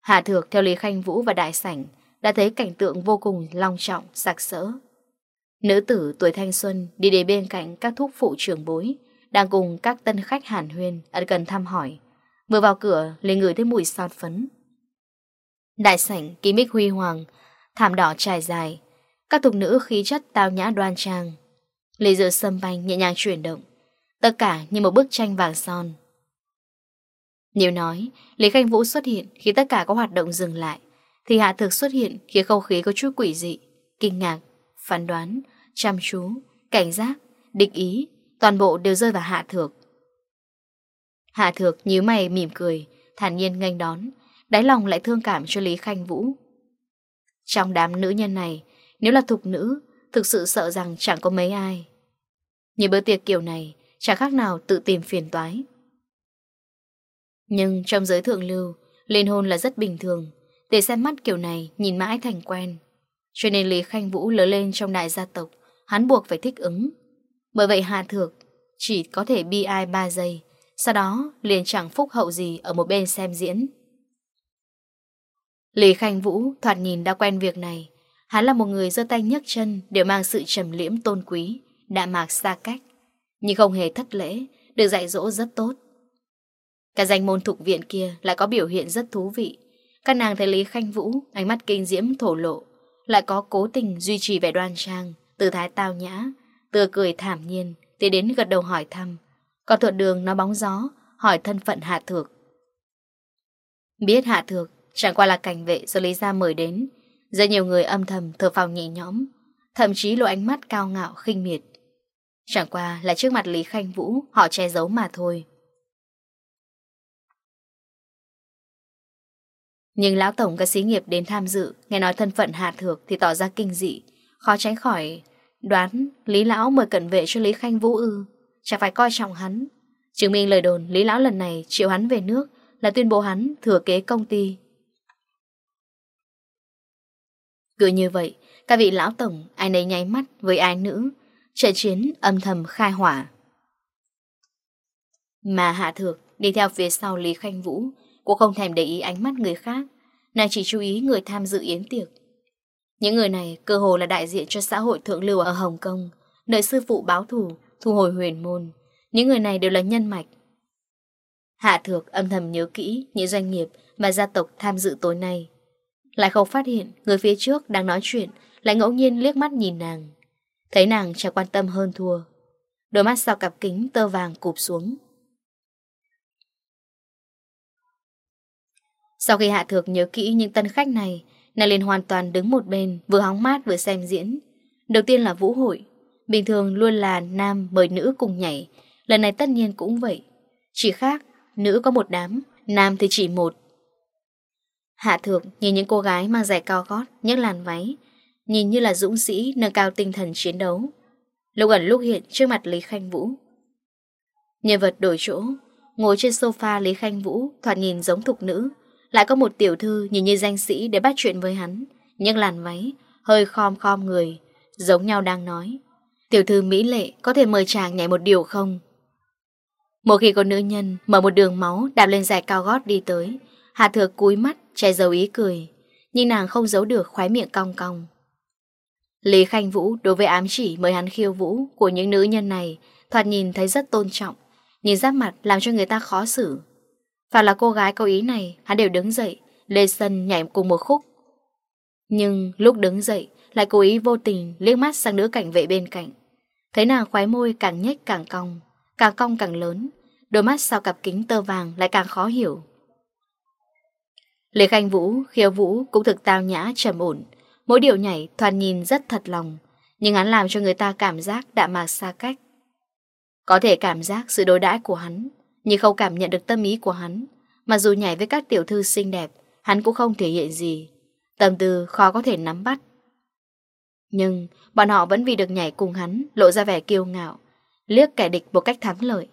Hạ thược theo Lý Khanh Vũ và Đại Sảnh đã thấy cảnh tượng vô cùng long trọng, sạc sỡ. Nữ tử tuổi thanh xuân đi đến bên cạnh các thúc phụ trưởng bối, đang cùng các tân khách hàn huyên, ẩn cần thăm hỏi. Vừa vào cửa, liền ngửi thấy mùi son phấn. Đại sảnh, ký mích huy hoàng, thảm đỏ trải dài, các tục nữ khí chất tao nhã đoan trang. Lê dừa sâm banh nhẹ nhàng chuyển động, tất cả như một bức tranh vàng son. Nếu nói, Lý Khanh Vũ xuất hiện khi tất cả có hoạt động dừng lại, thì Hạ Thực xuất hiện khiến không khí có chút quỷ dị, kinh ngạc, phán đoán, chăm chú, cảnh giác, địch ý, toàn bộ đều rơi vào Hạ Thược. Hạ Thược nhíu mày mỉm cười, thản nhiên nghênh đón, đáy lòng lại thương cảm cho Lý Khanh Vũ. Trong đám nữ nhân này, nếu là thục nữ, thực sự sợ rằng chẳng có mấy ai. như bữa tiệc kiểu này chẳng khác nào tự tìm phiền toái. Nhưng trong giới thượng lưu, liên hôn là rất bình thường, để xem mắt kiểu này, nhìn mãi thành quen. Cho nên Lý Khanh Vũ lớn lên trong đại gia tộc, Hắn buộc phải thích ứng. Bởi vậy Hà Thược Chỉ có thể bi ai 3 giây, Sau đó liền chẳng phúc hậu gì Ở một bên xem diễn. Lý Khanh Vũ thoạt nhìn đã quen việc này. Hắn là một người giơ tay nhấc chân Đều mang sự trầm liễm tôn quý Đạ mạc xa cách, Nhưng không hề thất lễ, Được dạy dỗ rất tốt. Cả danh môn thục viện kia lại có biểu hiện rất thú vị. Các nàng thấy Lý Khanh Vũ, ánh mắt kinh diễm thổ lộ, lại có cố tình duy trì vẻ đoan trang, tư thái tao nhã, tựa cười thảm nhiên, thì đến gật đầu hỏi thăm. Còn thuận đường nó bóng gió, hỏi thân phận Hạ Thược. Biết Hạ Thược, chẳng qua là cảnh vệ do Lý Gia mời đến. Rất nhiều người âm thầm thở phào nhẹ nhõm, thậm chí lộ ánh mắt cao ngạo khinh miệt. Chẳng qua là trước mặt Lý Khanh Vũ họ che giấu mà thôi. Nhưng lão tổng các sĩ nghiệp đến tham dự, nghe nói thân phận hạ thược thì tỏ ra kinh dị, khó tránh khỏi. Đoán Lý Lão mời cận vệ cho Lý Khanh Vũ ư, chẳng phải coi trọng hắn. Chứng minh lời đồn Lý Lão lần này chịu hắn về nước là tuyên bố hắn thừa kế công ty. Cứ như vậy, các vị lão tổng ai nấy nháy mắt với ai nữ, trận chiến âm thầm khai hỏa. Mà Hạ Thược đi theo phía sau Lý Khanh Vũ Cô không thèm để ý ánh mắt người khác Nàng chỉ chú ý người tham dự yến tiệc. Những người này cơ hồ là đại diện cho xã hội thượng lưu ở Hồng Kông Nơi sư phụ báo thù, thu hồi huyền môn. Những người này đều là nhân mạch. Hạ thược âm thầm nhớ kỹ những doanh nghiệp mà gia tộc tham dự tối nay. Lại không phát hiện người phía trước đang nói chuyện Lại ngẫu nhiên liếc mắt nhìn nàng. Thấy nàng chả quan tâm hơn thua. Đôi mắt sau cặp kính tơ vàng cụp xuống. Sau khi Hạ Thược nhớ kỹ những tân khách này, nàng liền hoàn toàn đứng một bên, vừa hóng mát vừa xem diễn. Đầu tiên là vũ hội, bình thường luôn là nam mời nữ cùng nhảy, lần này tất nhiên cũng vậy. Chỉ khác, nữ có một đám, nam thì chỉ một. Hạ Thược nhìn những cô gái mang giày cao gót, nhấc làn váy, nhìn như là dũng sĩ nâng cao tinh thần chiến đấu. Lúc ẩn lúc hiện trước mặt Lý Khanh Vũ. Nhân vật đổi chỗ, ngồi trên sofa Lý Khanh Vũ thoạt nhìn giống thục nữ, lại có một tiểu thư nhìn như danh sĩ để bắt chuyện với hắn Nhưng làn váy Hơi khom khom người Giống nhau đang nói Tiểu thư Mỹ Lệ có thể mời chàng nhảy một điều không? Một khi có nữ nhân mở một đường máu đạp lên dài cao gót đi tới Hạ thừa cúi mắt che giấu ý cười Nhưng nàng không giấu được khoái miệng cong cong Lý Khanh Vũ đối với ám chỉ mời hắn khiêu vũ của những nữ nhân này thoạt nhìn thấy rất tôn trọng, nhìn giáp mặt làm cho người ta khó xử. Phàm là cô gái có ý này, hắn đều đứng dậy, lê sân nhảy cùng một khúc. Nhưng lúc đứng dậy, lại cố ý vô tình liếc mắt sang nữ cảnh vệ bên cạnh. Thấy nàng khoái môi càng nhếch càng cong, càng cong càng lớn, đôi mắt sau cặp kính tơ vàng lại càng khó hiểu. Lê Khanh Vũ, khiêu Vũ cũng thực tao nhã, trầm ổn. Mỗi điệu nhảy thoạt nhìn rất thật lòng, nhưng hắn làm cho người ta cảm giác đạm mạc xa cách. Có thể cảm giác sự đối đãi của hắn nhưng không cảm nhận được tâm ý của hắn. Mà dù nhảy với các tiểu thư xinh đẹp, Hắn cũng không thể hiện gì. Tâm tư khó có thể nắm bắt. Nhưng bọn họ vẫn vì được nhảy cùng hắn, Lộ ra vẻ kiêu ngạo, Liếc kẻ địch một cách thắng lợi.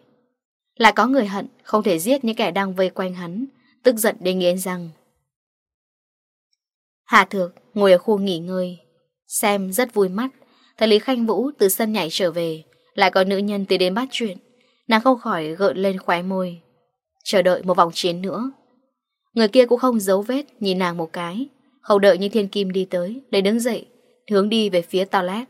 Lại có người hận, Không thể giết những kẻ đang vây quanh hắn, Tức giận đến nghiến rằng: Hạ Thược ngồi ở khu nghỉ ngơi, Xem rất vui mắt. Thấy Lý Khanh Vũ từ sân nhảy trở về, Lại có nữ nhân tới đến bắt chuyện. Nàng không khỏi gợn lên khóe môi. Chờ đợi một vòng chiến nữa. Người kia cũng không giấu vết Nhìn nàng một cái. Hầu đợi như thiên kim đi tới Để đứng dậy, Hướng đi về phía toilet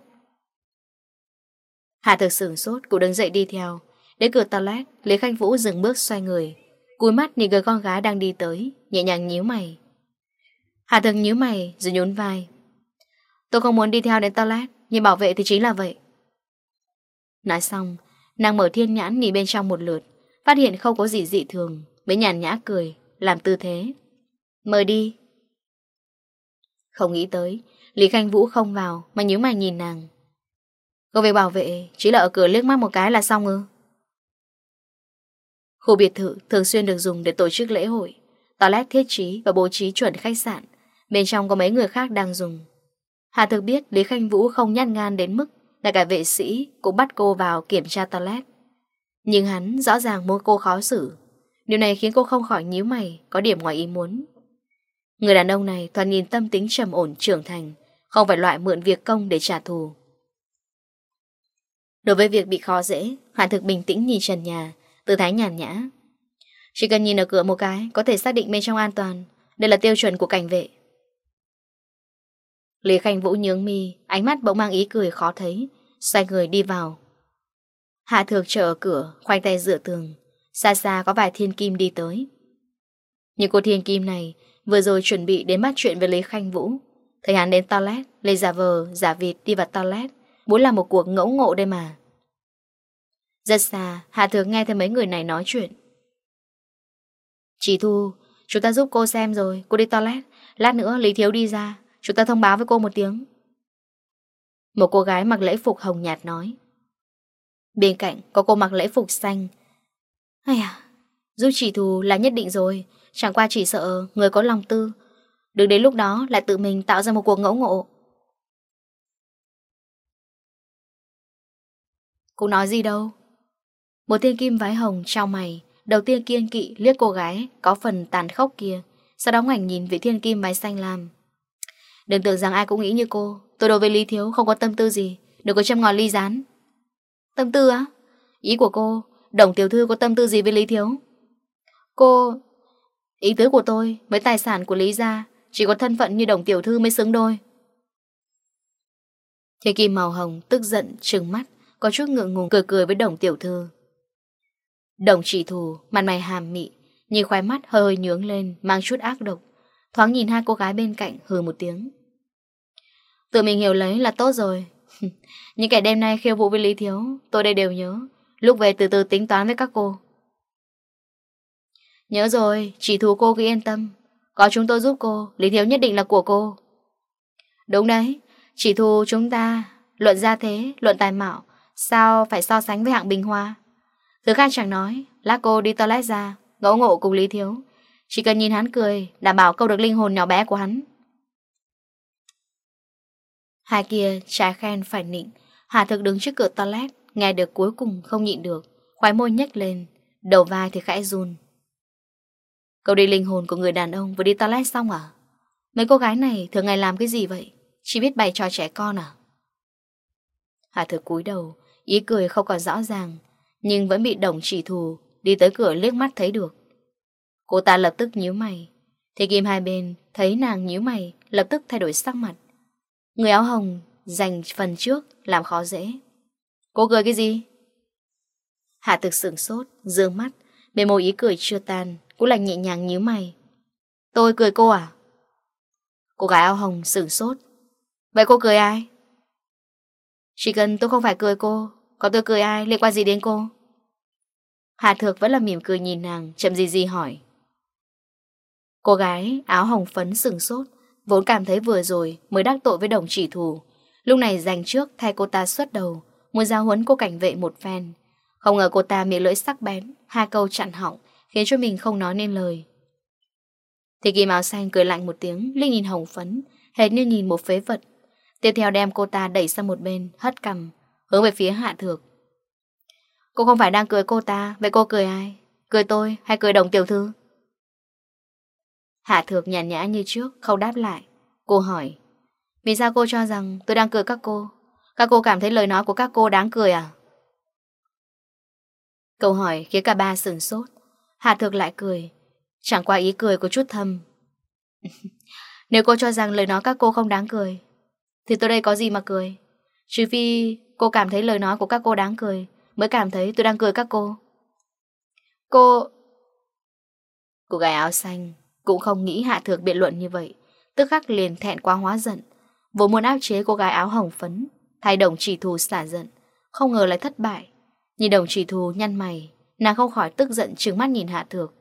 Hà thực sửng sốt, cũng đứng dậy đi theo. Đến cửa toilet Lý Khanh Vũ dừng bước xoay người. Cúi mắt nhìn người con gái đang đi tới, Nhẹ nhàng nhíu mày. Hà thực nhíu mày, rồi nhún vai. Tôi không muốn đi theo đến toilet Nhưng bảo vệ thì chính là vậy. Nói xong Nàng mở thiên nhãn nhìn bên trong một lượt, Phát hiện không có gì dị thường, Mới nhàn nhã cười, Làm tư thế. Mời đi. Không nghĩ tới, Lý Khanh Vũ không vào Mà nhớ mày nhìn nàng. Cô về bảo vệ, Chỉ là ở cửa liếc mắt một cái là xong ư? Khu biệt thự thường xuyên được dùng để tổ chức lễ hội, Toilet thiết trí và bố trí chuẩn khách sạn, Bên trong có mấy người khác đang dùng. Hà thực biết Lý Khanh Vũ không nhát ngan đến mức là cả vệ sĩ cũng bắt cô vào kiểm tra toilet. Nhưng hắn rõ ràng muốn cô khó xử. Điều này khiến cô không khỏi nhíu mày, có điểm ngoài ý muốn. Người đàn ông này toàn nhìn tâm tính trầm ổn trưởng thành, không phải loại mượn việc công để trả thù. Đối với việc bị khó dễ, Hàn Thực bình tĩnh nhìn trần nhà, tư thái nhàn nhã. Chỉ cần nhìn ở cửa một cái, có thể xác định bên trong an toàn. Đây là tiêu chuẩn của cảnh vệ. Lý Khanh Vũ nhướng mi, ánh mắt bỗng mang ý cười khó thấy, xoay người đi vào. Hạ thược chờ ở cửa, khoanh tay dựa tường, xa xa có vài thiên kim đi tới. Những cô thiên kim này vừa rồi chuẩn bị đến bắt chuyện với Lý Khanh Vũ. Thấy hắn đến toilet, Lê giả vờ, giả vịt đi vào toilet, muốn làm một cuộc ngẫu ngộ đây mà. Rất xa, Hạ Thược nghe thấy mấy người này nói chuyện. Chị Thu, chúng ta giúp cô xem rồi, cô đi toilet, lát nữa Lý Thiếu đi ra, Chúng ta thông báo với cô một tiếng. Một cô gái mặc lễ phục hồng nhạt nói. Bên cạnh có cô mặc lễ phục xanh. Hay à, giúp chỉ thù là nhất định rồi. Chẳng qua chỉ sợ người có lòng tư. Đừng đến lúc đó lại tự mình tạo ra một cuộc ngẫu ngộ. Cô nói gì đâu. Một thiên kim vái hồng trao mày. Đầu tiên kiên kỵ liếc cô gái có phần tàn khốc kia. Sau đó ngoảnh nhìn vị thiên kim vái xanh làm. Đừng tưởng rằng ai cũng nghĩ như cô. Tôi đối với Lý Thiếu không có tâm tư gì. Đừng có châm ngọt ly rán Tâm tư á? Ý của cô, Đồng tiểu thư có tâm tư gì với Lý Thiếu? Cô... Ý tứ của tôi Với tài sản của Lý gia Chỉ có thân phận như đồng tiểu thư mới xứng đôi. Thế kim màu hồng tức giận, trừng mắt, Có chút ngượng ngùng, cười cười với đồng tiểu thư. Đồng chỉ thù, Mặt mày hàm mị, Nhìn khoái mắt hơi nhướng lên, Mang chút ác độc. Thoáng nhìn hai cô gái bên cạnh, hừ một tiếng. Tự mình hiểu lấy là tốt rồi. Những kẻ đêm nay khiêu vụ với Lý Thiếu, Tôi đây đều nhớ. Lúc về từ từ tính toán với các cô. Nhớ rồi, Chỉ thù cô cứ yên tâm. Có chúng tôi giúp cô, Lý Thiếu nhất định là của cô. Đúng đấy, Chỉ thù chúng ta, Luận ra thế, Luận tài mạo, Sao phải so sánh với hạng bình hoa? Thứ khác chẳng nói, Lát cô đi toilet ra, Ngẫu ngộ cùng Lý Thiếu. Chỉ cần nhìn hắn cười, Đảm bảo câu được linh hồn nhỏ bé của hắn. Hai kia trái khen phải nịnh. Hà thực đứng trước cửa toilet, Nghe được cuối cùng không nhịn được. Khói môi nhếch lên, Đầu vai thì khẽ run. Cậu đi linh hồn của người đàn ông vừa đi toilet xong à? Mấy cô gái này thường ngày làm cái gì vậy? Chỉ biết bày trò trẻ con à? Hà thực cúi đầu, Ý cười không còn rõ ràng, Nhưng vẫn bị đồng chỉ thù, Đi tới cửa liếc mắt thấy được. Cô ta lập tức nhíu mày. Thì kim hai bên thấy nàng nhíu mày, Lập tức thay đổi sắc mặt. Người áo hồng dành phần trước làm khó dễ. Cô cười cái gì? Hạ thực sửng sốt, dương mắt, bề môi ý cười chưa tan, cũng là nhẹ nhàng nhíu mày. Tôi cười cô à? Cô gái áo hồng sửng sốt. Vậy cô cười ai? Chỉ cần tôi không phải cười cô, còn tôi cười ai liên quan gì đến cô? Hạ thược vẫn là mỉm cười nhìn nàng, chậm gì gì hỏi. Cô gái áo hồng phấn sửng sốt, Vốn cảm thấy vừa rồi mới đắc tội với đồng chỉ thù. Lúc này giành trước thay cô ta xuất đầu, Muốn giao huấn cô cảnh vệ một phen. Không ngờ cô ta miệng lưỡi sắc bén, Hai câu chặn họng, Khiến cho mình không nói nên lời. Thì kỳ màu xanh cười lạnh một tiếng Linh nhìn hồng phấn, Hệt như nhìn một phế vật. Tiếp theo đem cô ta đẩy sang một bên, Hất cầm Hướng về phía hạ thược. Cô không phải đang cười cô ta, Vậy cô cười ai? Cười tôi hay cười đồng tiểu thư? Hạ Thược nhàn nhã như trước, không đáp lại. Cô hỏi, vì sao cô cho rằng tôi đang cười các cô? Các cô cảm thấy lời nói của các cô đáng cười à? Câu hỏi khiến cả ba sừng sốt. Hạ Thược lại cười, chẳng qua ý cười có chút thâm. Nếu cô cho rằng lời nói các cô không đáng cười, thì tôi đây có gì mà cười? Trừ phi cô cảm thấy lời nói của các cô đáng cười, mới cảm thấy tôi đang cười các cô. Cô... Cô gái áo xanh cũng không nghĩ Hạ Thược biện luận như vậy. Tức khắc liền thẹn quá hóa giận. Vốn muốn áp chế cô gái áo hồng phấn, Thay đồng chỉ thù xả giận. Không ngờ lại thất bại. Nhìn đồng chỉ thù nhăn mày, Nàng không khỏi tức giận trừng mắt nhìn Hạ Thược.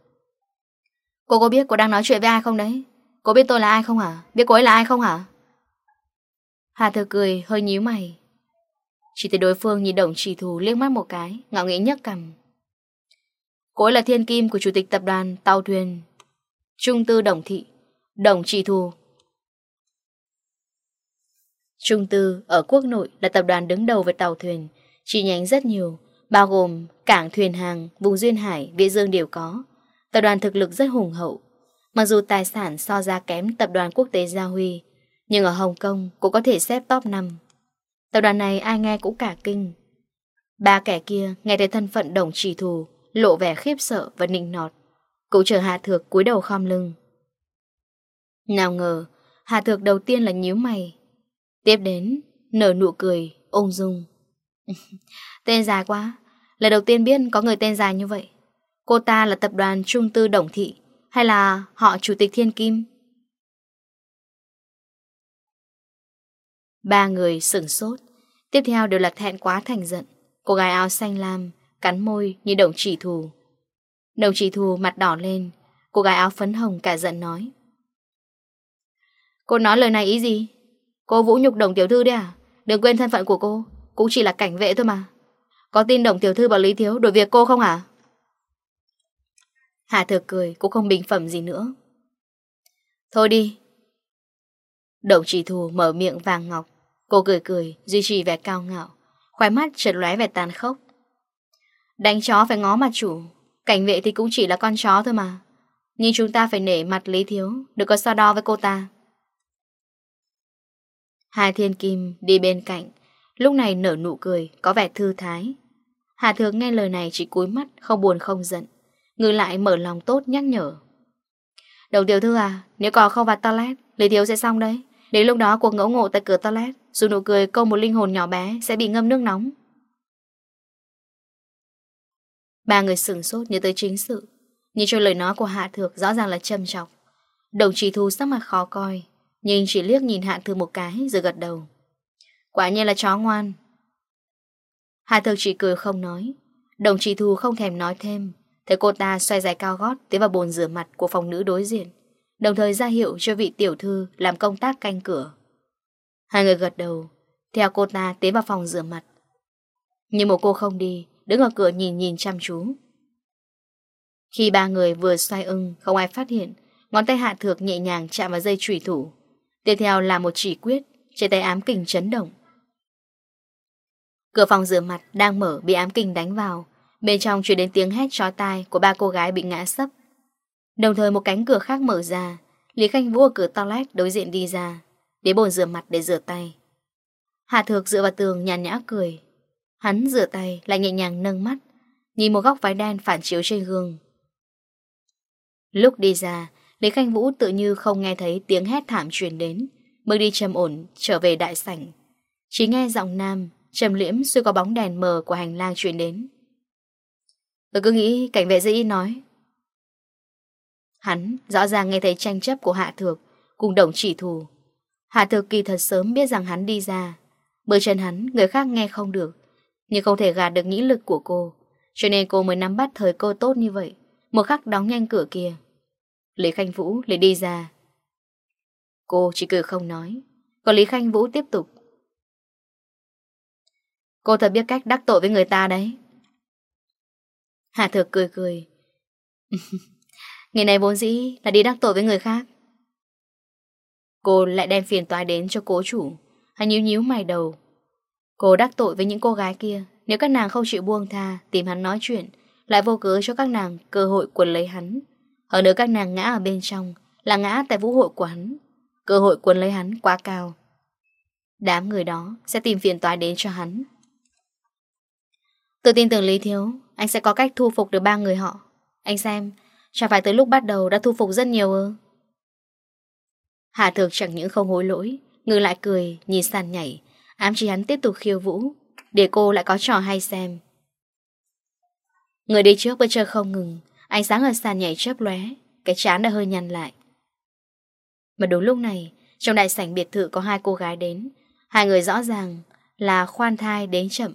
Cô có biết cô đang nói chuyện với ai không đấy? Cô biết tôi là ai không hả? Biết cô ấy là ai không hả? Hạ Thược cười, hơi nhíu mày. Chỉ thấy đối phương nhìn đồng chỉ thù liếc mắt một cái, Ngạo nghĩ nhấc cầm Cô ấy là thiên kim của chủ tịch tập đoàn Tàu Thuyền. Trung tư đồng thị. Đồng trị thu. Trung tư ở quốc nội là tập đoàn đứng đầu về tàu thuyền Chi nhánh rất nhiều Bao gồm cảng thuyền hàng, vùng duyên hải, địa dương đều có. Tập đoàn thực lực rất hùng hậu. Mặc dù tài sản so ra kém tập đoàn quốc tế Gia Huy Nhưng ở Hồng Kông cũng có thể xếp top 5 Tập đoàn này ai nghe cũng cả kinh. Ba kẻ kia nghe thấy thân phận đồng chỉ thù Lộ vẻ khiếp sợ và nịnh nọt cụ trở Hà Thược cúi đầu khom lưng. Nào ngờ, Hà Thược đầu tiên là nhíu mày. Tiếp đến, Nở nụ cười ôn dung. Tên dài quá, Lần đầu tiên biết có người tên dài như vậy. Cô ta là tập đoàn trung tư Đồng Thị Hay là họ chủ tịch Thiên Kim? Ba người sửng sốt. Tiếp theo đều là thẹn quá thành giận. Cô gái áo xanh lam, Cắn môi như đồng chỉ thù. Đồng chí thù mặt đỏ lên. Cô gái áo phấn hồng cả giận nói. Cô nói lời này ý gì? Cô vũ nhục đồng tiểu thư đấy à? Đừng quên thân phận của cô. Cũng chỉ là cảnh vệ thôi mà. Có tin đồng tiểu thư bảo Lý Thiếu đổi việc cô không hả? À? Hà thừa cười Cũng không bình phẩm gì nữa. Thôi đi. Đồng chí thù mở miệng vàng ngọc. Cô cười cười, Duy trì vẻ cao ngạo. Khói mắt trật lóe vẻ tàn khốc. Đánh chó phải ngó mặt chủ. Cảnh vệ thì cũng chỉ là con chó thôi mà. Nhưng chúng ta phải nể mặt Lý Thiếu được có so đo với cô ta. Hà Thiên Kim đi bên cạnh, Lúc này nở nụ cười, Có vẻ thư thái. Hà Thượng nghe lời này chỉ cúi mắt, Không buồn không giận, Ngược lại mở lòng tốt nhắc nhở. Đồng tiểu thư à Nếu cò không vào toilet, Lý Thiếu sẽ xong đấy. Đến lúc đó cuộc ngẫu ngộ tại cửa toilet, Dù nụ cười câu một linh hồn nhỏ bé Sẽ bị ngâm nước nóng. Ba người sửng sốt nhớ tới chính sự Nhìn cho lời nói của Hạ Thược rõ ràng là châm trọng. Đồng chí Thu sắc mặt khó coi, Nhưng chỉ liếc nhìn Hạ Thược một cái Rồi gật đầu. Quả nhiên là chó ngoan. Hạ Thược chỉ cười không nói. Đồng chí Thu không thèm nói thêm, Thấy cô ta xoay dài cao gót Tiến vào bồn rửa mặt của phòng nữ đối diện, Đồng thời ra hiệu cho vị tiểu thư Làm công tác canh cửa. Hai người gật đầu, Theo cô ta tiến vào phòng rửa mặt. Nhưng một cô không đi đứng ở cửa nhìn nhìn chăm chú. Khi ba người vừa xoay ưng, không ai phát hiện, ngón tay hạ thược nhẹ nhàng chạm vào dây trùy thủ. Tiếp theo là một chỉ quyết, trên tay ám kinh chấn động. Cửa phòng rửa mặt đang mở bị ám kinh đánh vào, bên trong chuyển đến tiếng hét chói tai của ba cô gái bị ngã sấp. Đồng thời một cánh cửa khác mở ra, Lý Khanh Vũ ở cửa toilet đối diện đi ra, đến bồn rửa mặt để rửa tay. Hạ thược dựa vào tường nhàn nhã cười, Hắn rửa tay, lại nhẹ nhàng nâng mắt, Nhìn một góc váy đen phản chiếu trên gương. Lúc đi ra, Lý Khanh Vũ tự như không nghe thấy tiếng hét thảm truyền đến, Bước đi trầm ổn, trở về đại sảnh. Chỉ nghe giọng nam, Trầm liễm xuyên qua bóng đèn mờ của hành lang truyền đến. Tôi cứ nghĩ cảnh vệ dĩ nói. Hắn rõ ràng nghe thấy tranh chấp của Hạ Thược Cùng đồng chỉ thù. Hạ Thược kỳ thật sớm biết rằng hắn đi ra Bởi chân hắn, người khác nghe không được. Nhưng không thể gạt được nghĩ lực của cô. Cho nên cô mới nắm bắt thời cô tốt như vậy. Một khắc đóng nhanh cửa kia Lý Khanh Vũ lại đi ra. Cô chỉ cười không nói. Còn Lý Khanh Vũ tiếp tục. Cô thật biết cách đắc tội với người ta đấy. Hạ Thược cười cười, Ngày này vốn dĩ là đi đắc tội với người khác. Cô lại đem phiền toái đến cho cố chủ. Hắn nhíu nhíu mày đầu. Cô đắc tội với những cô gái kia. Nếu các nàng không chịu buông tha, Tìm hắn nói chuyện, Lại vô cớ cho các nàng cơ hội quần lấy hắn. Hơn nữa các nàng ngã ở bên trong, Là ngã tại vũ hội của hắn. Cơ hội quần lấy hắn quá cao. Đám người đó sẽ tìm phiền toái đến cho hắn. Tự tin tưởng Lý Thiếu, Anh sẽ có cách thu phục được ba người họ. Anh xem, Chẳng phải tới lúc bắt đầu đã thu phục rất nhiều ư? Hà Thực chẳng những không hối lỗi Ngừng lại cười, Nhìn sàn nhảy ám chỉ hắn tiếp tục khiêu vũ, để cô lại có trò hay xem. Người đi trước bất chợt không ngừng, ánh sáng ở sàn nhảy chớp lóe, cái chán đã hơi nhăn lại. Mà đúng lúc này, trong đại sảnh biệt thự có hai cô gái đến, hai người rõ ràng là khoan thai đến chậm.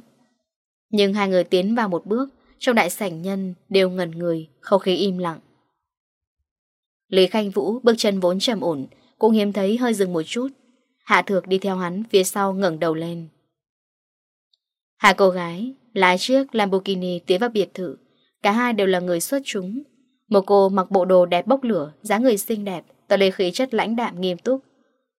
Nhưng hai người tiến vào một bước, trong đại sảnh nhân đều ngẩn người, không khí im lặng. Lý Khanh Vũ bước chân vốn trầm ổn, cũng hiếm thấy hơi dừng một chút, Hạ Thược đi theo hắn phía sau ngẩng đầu lên. Hai cô gái lái chiếc Lamborghini tiến vào biệt thự. Cả hai đều là người xuất chúng. Một cô mặc bộ đồ đẹp bốc lửa, dáng người xinh đẹp, tỏ lề khí chất lãnh đạm nghiêm túc.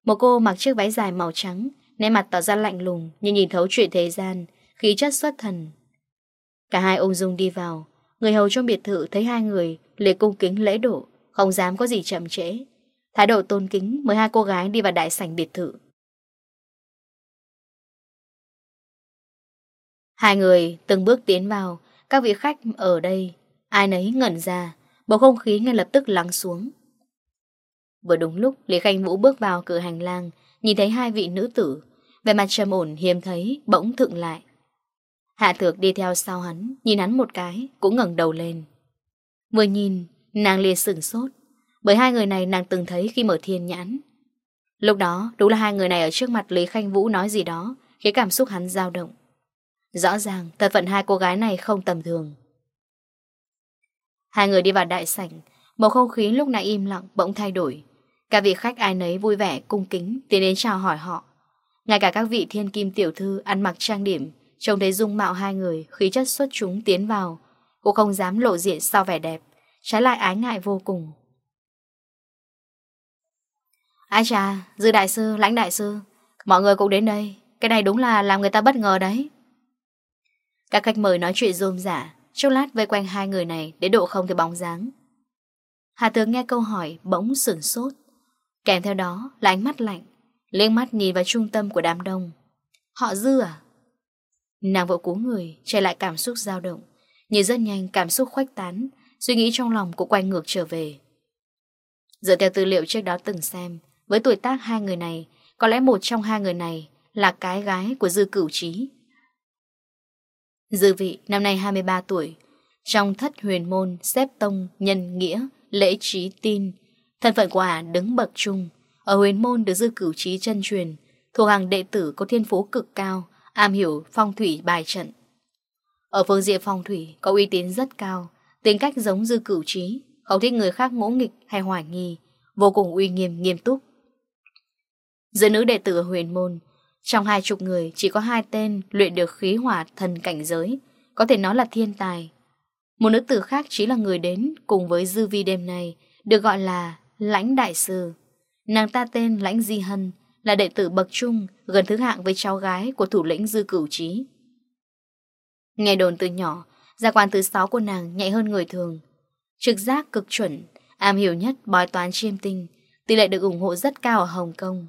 Một cô mặc chiếc váy dài màu trắng, nét mặt tỏ ra lạnh lùng như nhìn thấu chuyện thế gian, khí chất xuất thần. Cả hai ung dung đi vào, người hầu trong biệt thự thấy hai người, lề cung kính lễ độ, không dám có gì chậm trễ, Thái độ tôn kính mời hai cô gái đi vào đại sảnh biệt thự. Hai người từng bước tiến vào, các vị khách ở đây, ai nấy ngẩn ra, bầu không khí ngay lập tức lắng xuống. Vừa đúng lúc, Lý Khanh Vũ bước vào cửa hành lang, nhìn thấy hai vị nữ tử, về mặt trầm ổn hiếm thấy, bỗng thượng lại. Hạ thược đi theo sau hắn, nhìn hắn một cái, cũng ngẩng đầu lên. Vừa nhìn, nàng liền sửng sốt, bởi hai người này nàng từng thấy khi mở thiên nhãn. Lúc đó, đúng là hai người này ở trước mặt Lý Khanh Vũ nói gì đó, Khiến cảm xúc hắn dao động. Rõ ràng thật phận hai cô gái này không tầm thường. Hai người đi vào đại sảnh Một không khí lúc nãy im lặng, bỗng thay đổi. Cả vị khách ai nấy vui vẻ, cung kính, Tiến đến chào hỏi họ. Ngay cả các vị thiên kim tiểu thư ăn mặc trang điểm, Trông thấy dung mạo hai người, Khí chất xuất chúng tiến vào, Cũng không dám lộ diện sao vẻ đẹp, Trái lại ái ngại vô cùng. Ai chà, dư đại sư, lãnh đại sư Mọi người cũng đến đây. Cái này đúng là làm người ta bất ngờ đấy. Các khách mời nói chuyện rôm giả Chốc lát vây quanh hai người này Để độ không cái bóng dáng. Hà tướng nghe câu hỏi bỗng sửng sốt. Kèm theo đó là ánh mắt lạnh Liên mắt nhìn vào trung tâm của đám đông. Họ dư à? Nàng vội cú người Chạy lại cảm xúc dao động Nhìn rất nhanh cảm xúc khoách tán Suy nghĩ trong lòng cũng quay ngược trở về. Dựa theo tư liệu trước đó từng xem với tuổi tác hai người này, có lẽ một trong hai người này là cái gái của Dư Cửu Trí. Dư vị năm nay 23 tuổi, trong thất huyền môn, xếp tông, nhân nghĩa, lễ trí tin, thân phận của ả đứng bậc trung, ở huyền môn được Dư Cửu Trí chân truyền, thuộc hàng đệ tử có thiên phú cực cao, am hiểu phong thủy bài trận. Ở phương diện phong thủy có uy tín rất cao, tính cách giống Dư Cửu Trí, không thích người khác ngỗ nghịch hay hoài nghi, vô cùng uy nghiêm nghiêm túc. Giữa nữ đệ tử huyền môn, Trong hai chục người chỉ có hai tên Luyện được khí hỏa thần cảnh giới, Có thể nói là thiên tài. Một nữ tử khác chỉ là người đến Cùng với dư vi đêm nay, Được gọi là Lãnh Đại Sư. Nàng ta tên Lãnh Di Hân, Là đệ tử bậc trung, Gần thứ hạng với cháu gái của thủ lĩnh dư cửu trí. Nghe đồn từ nhỏ, Gia quan thứ sáu của nàng nhạy hơn người thường. Trực giác cực chuẩn, Am hiểu nhất bói toán chiêm tinh, Tỷ lệ được ủng hộ rất cao ở Hồng Kông.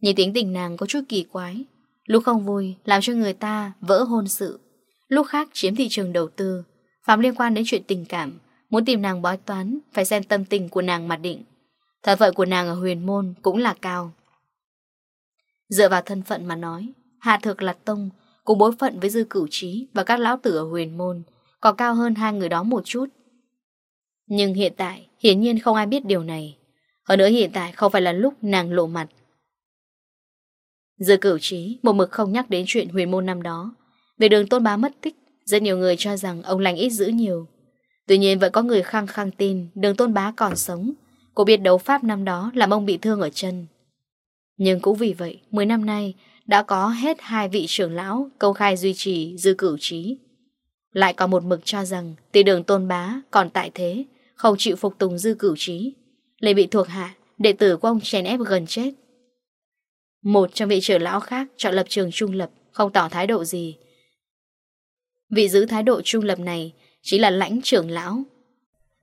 Nhìn tiếng tình nàng có chút kỳ quái. Lúc không vui, làm cho người ta vỡ hôn sự. Lúc khác, chiếm thị trường đầu tư. Phạm liên quan đến chuyện tình cảm, Muốn tìm nàng bói toán, Phải xem tâm tình của nàng mặt định. Thật vợ của nàng ở huyền môn cũng là cao. Dựa vào thân phận mà nói, Hạ Thược là tông Cùng bối phận với dư cửu trí Và các lão tử ở huyền môn Còn cao hơn hai người đó một chút. Nhưng hiện tại, hiển nhiên không ai biết điều này. Hơn nữa hiện tại không phải là lúc nàng lộ mặt. Giờ cửu trí, một mực không nhắc đến chuyện huyền môn năm đó. Về đường tôn bá mất tích, Rất nhiều người cho rằng ông lành ít giữ nhiều. Tuy nhiên vẫn có người khăng khăng tin Đường tôn bá còn sống. Cô biết đấu pháp năm đó làm ông bị thương ở chân. Nhưng cũng vì vậy 10 năm nay đã có hết hai vị trưởng lão Công khai duy trì dư cửu trí. Lại có một mực cho rằng Tỷ đường tôn bá còn tại thế, Không chịu phục tùng dư cửu trí Lê bị thuộc hạ Đệ tử của ông chèn ép gần chết. Một trong vị trưởng lão khác chọn lập trường trung lập, không tỏ thái độ gì. Vị giữ thái độ trung lập này chỉ là lãnh trưởng lão.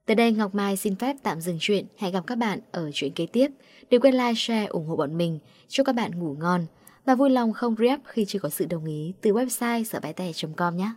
Tới đây Ngọc Mai xin phép tạm dừng chuyện. Hẹn gặp các bạn ở chuyện kế tiếp. Đừng quên like, share, ủng hộ bọn mình. Chúc các bạn ngủ ngon. Và vui lòng không rep khi chưa có sự đồng ý từ website sởbáitè.com nhé.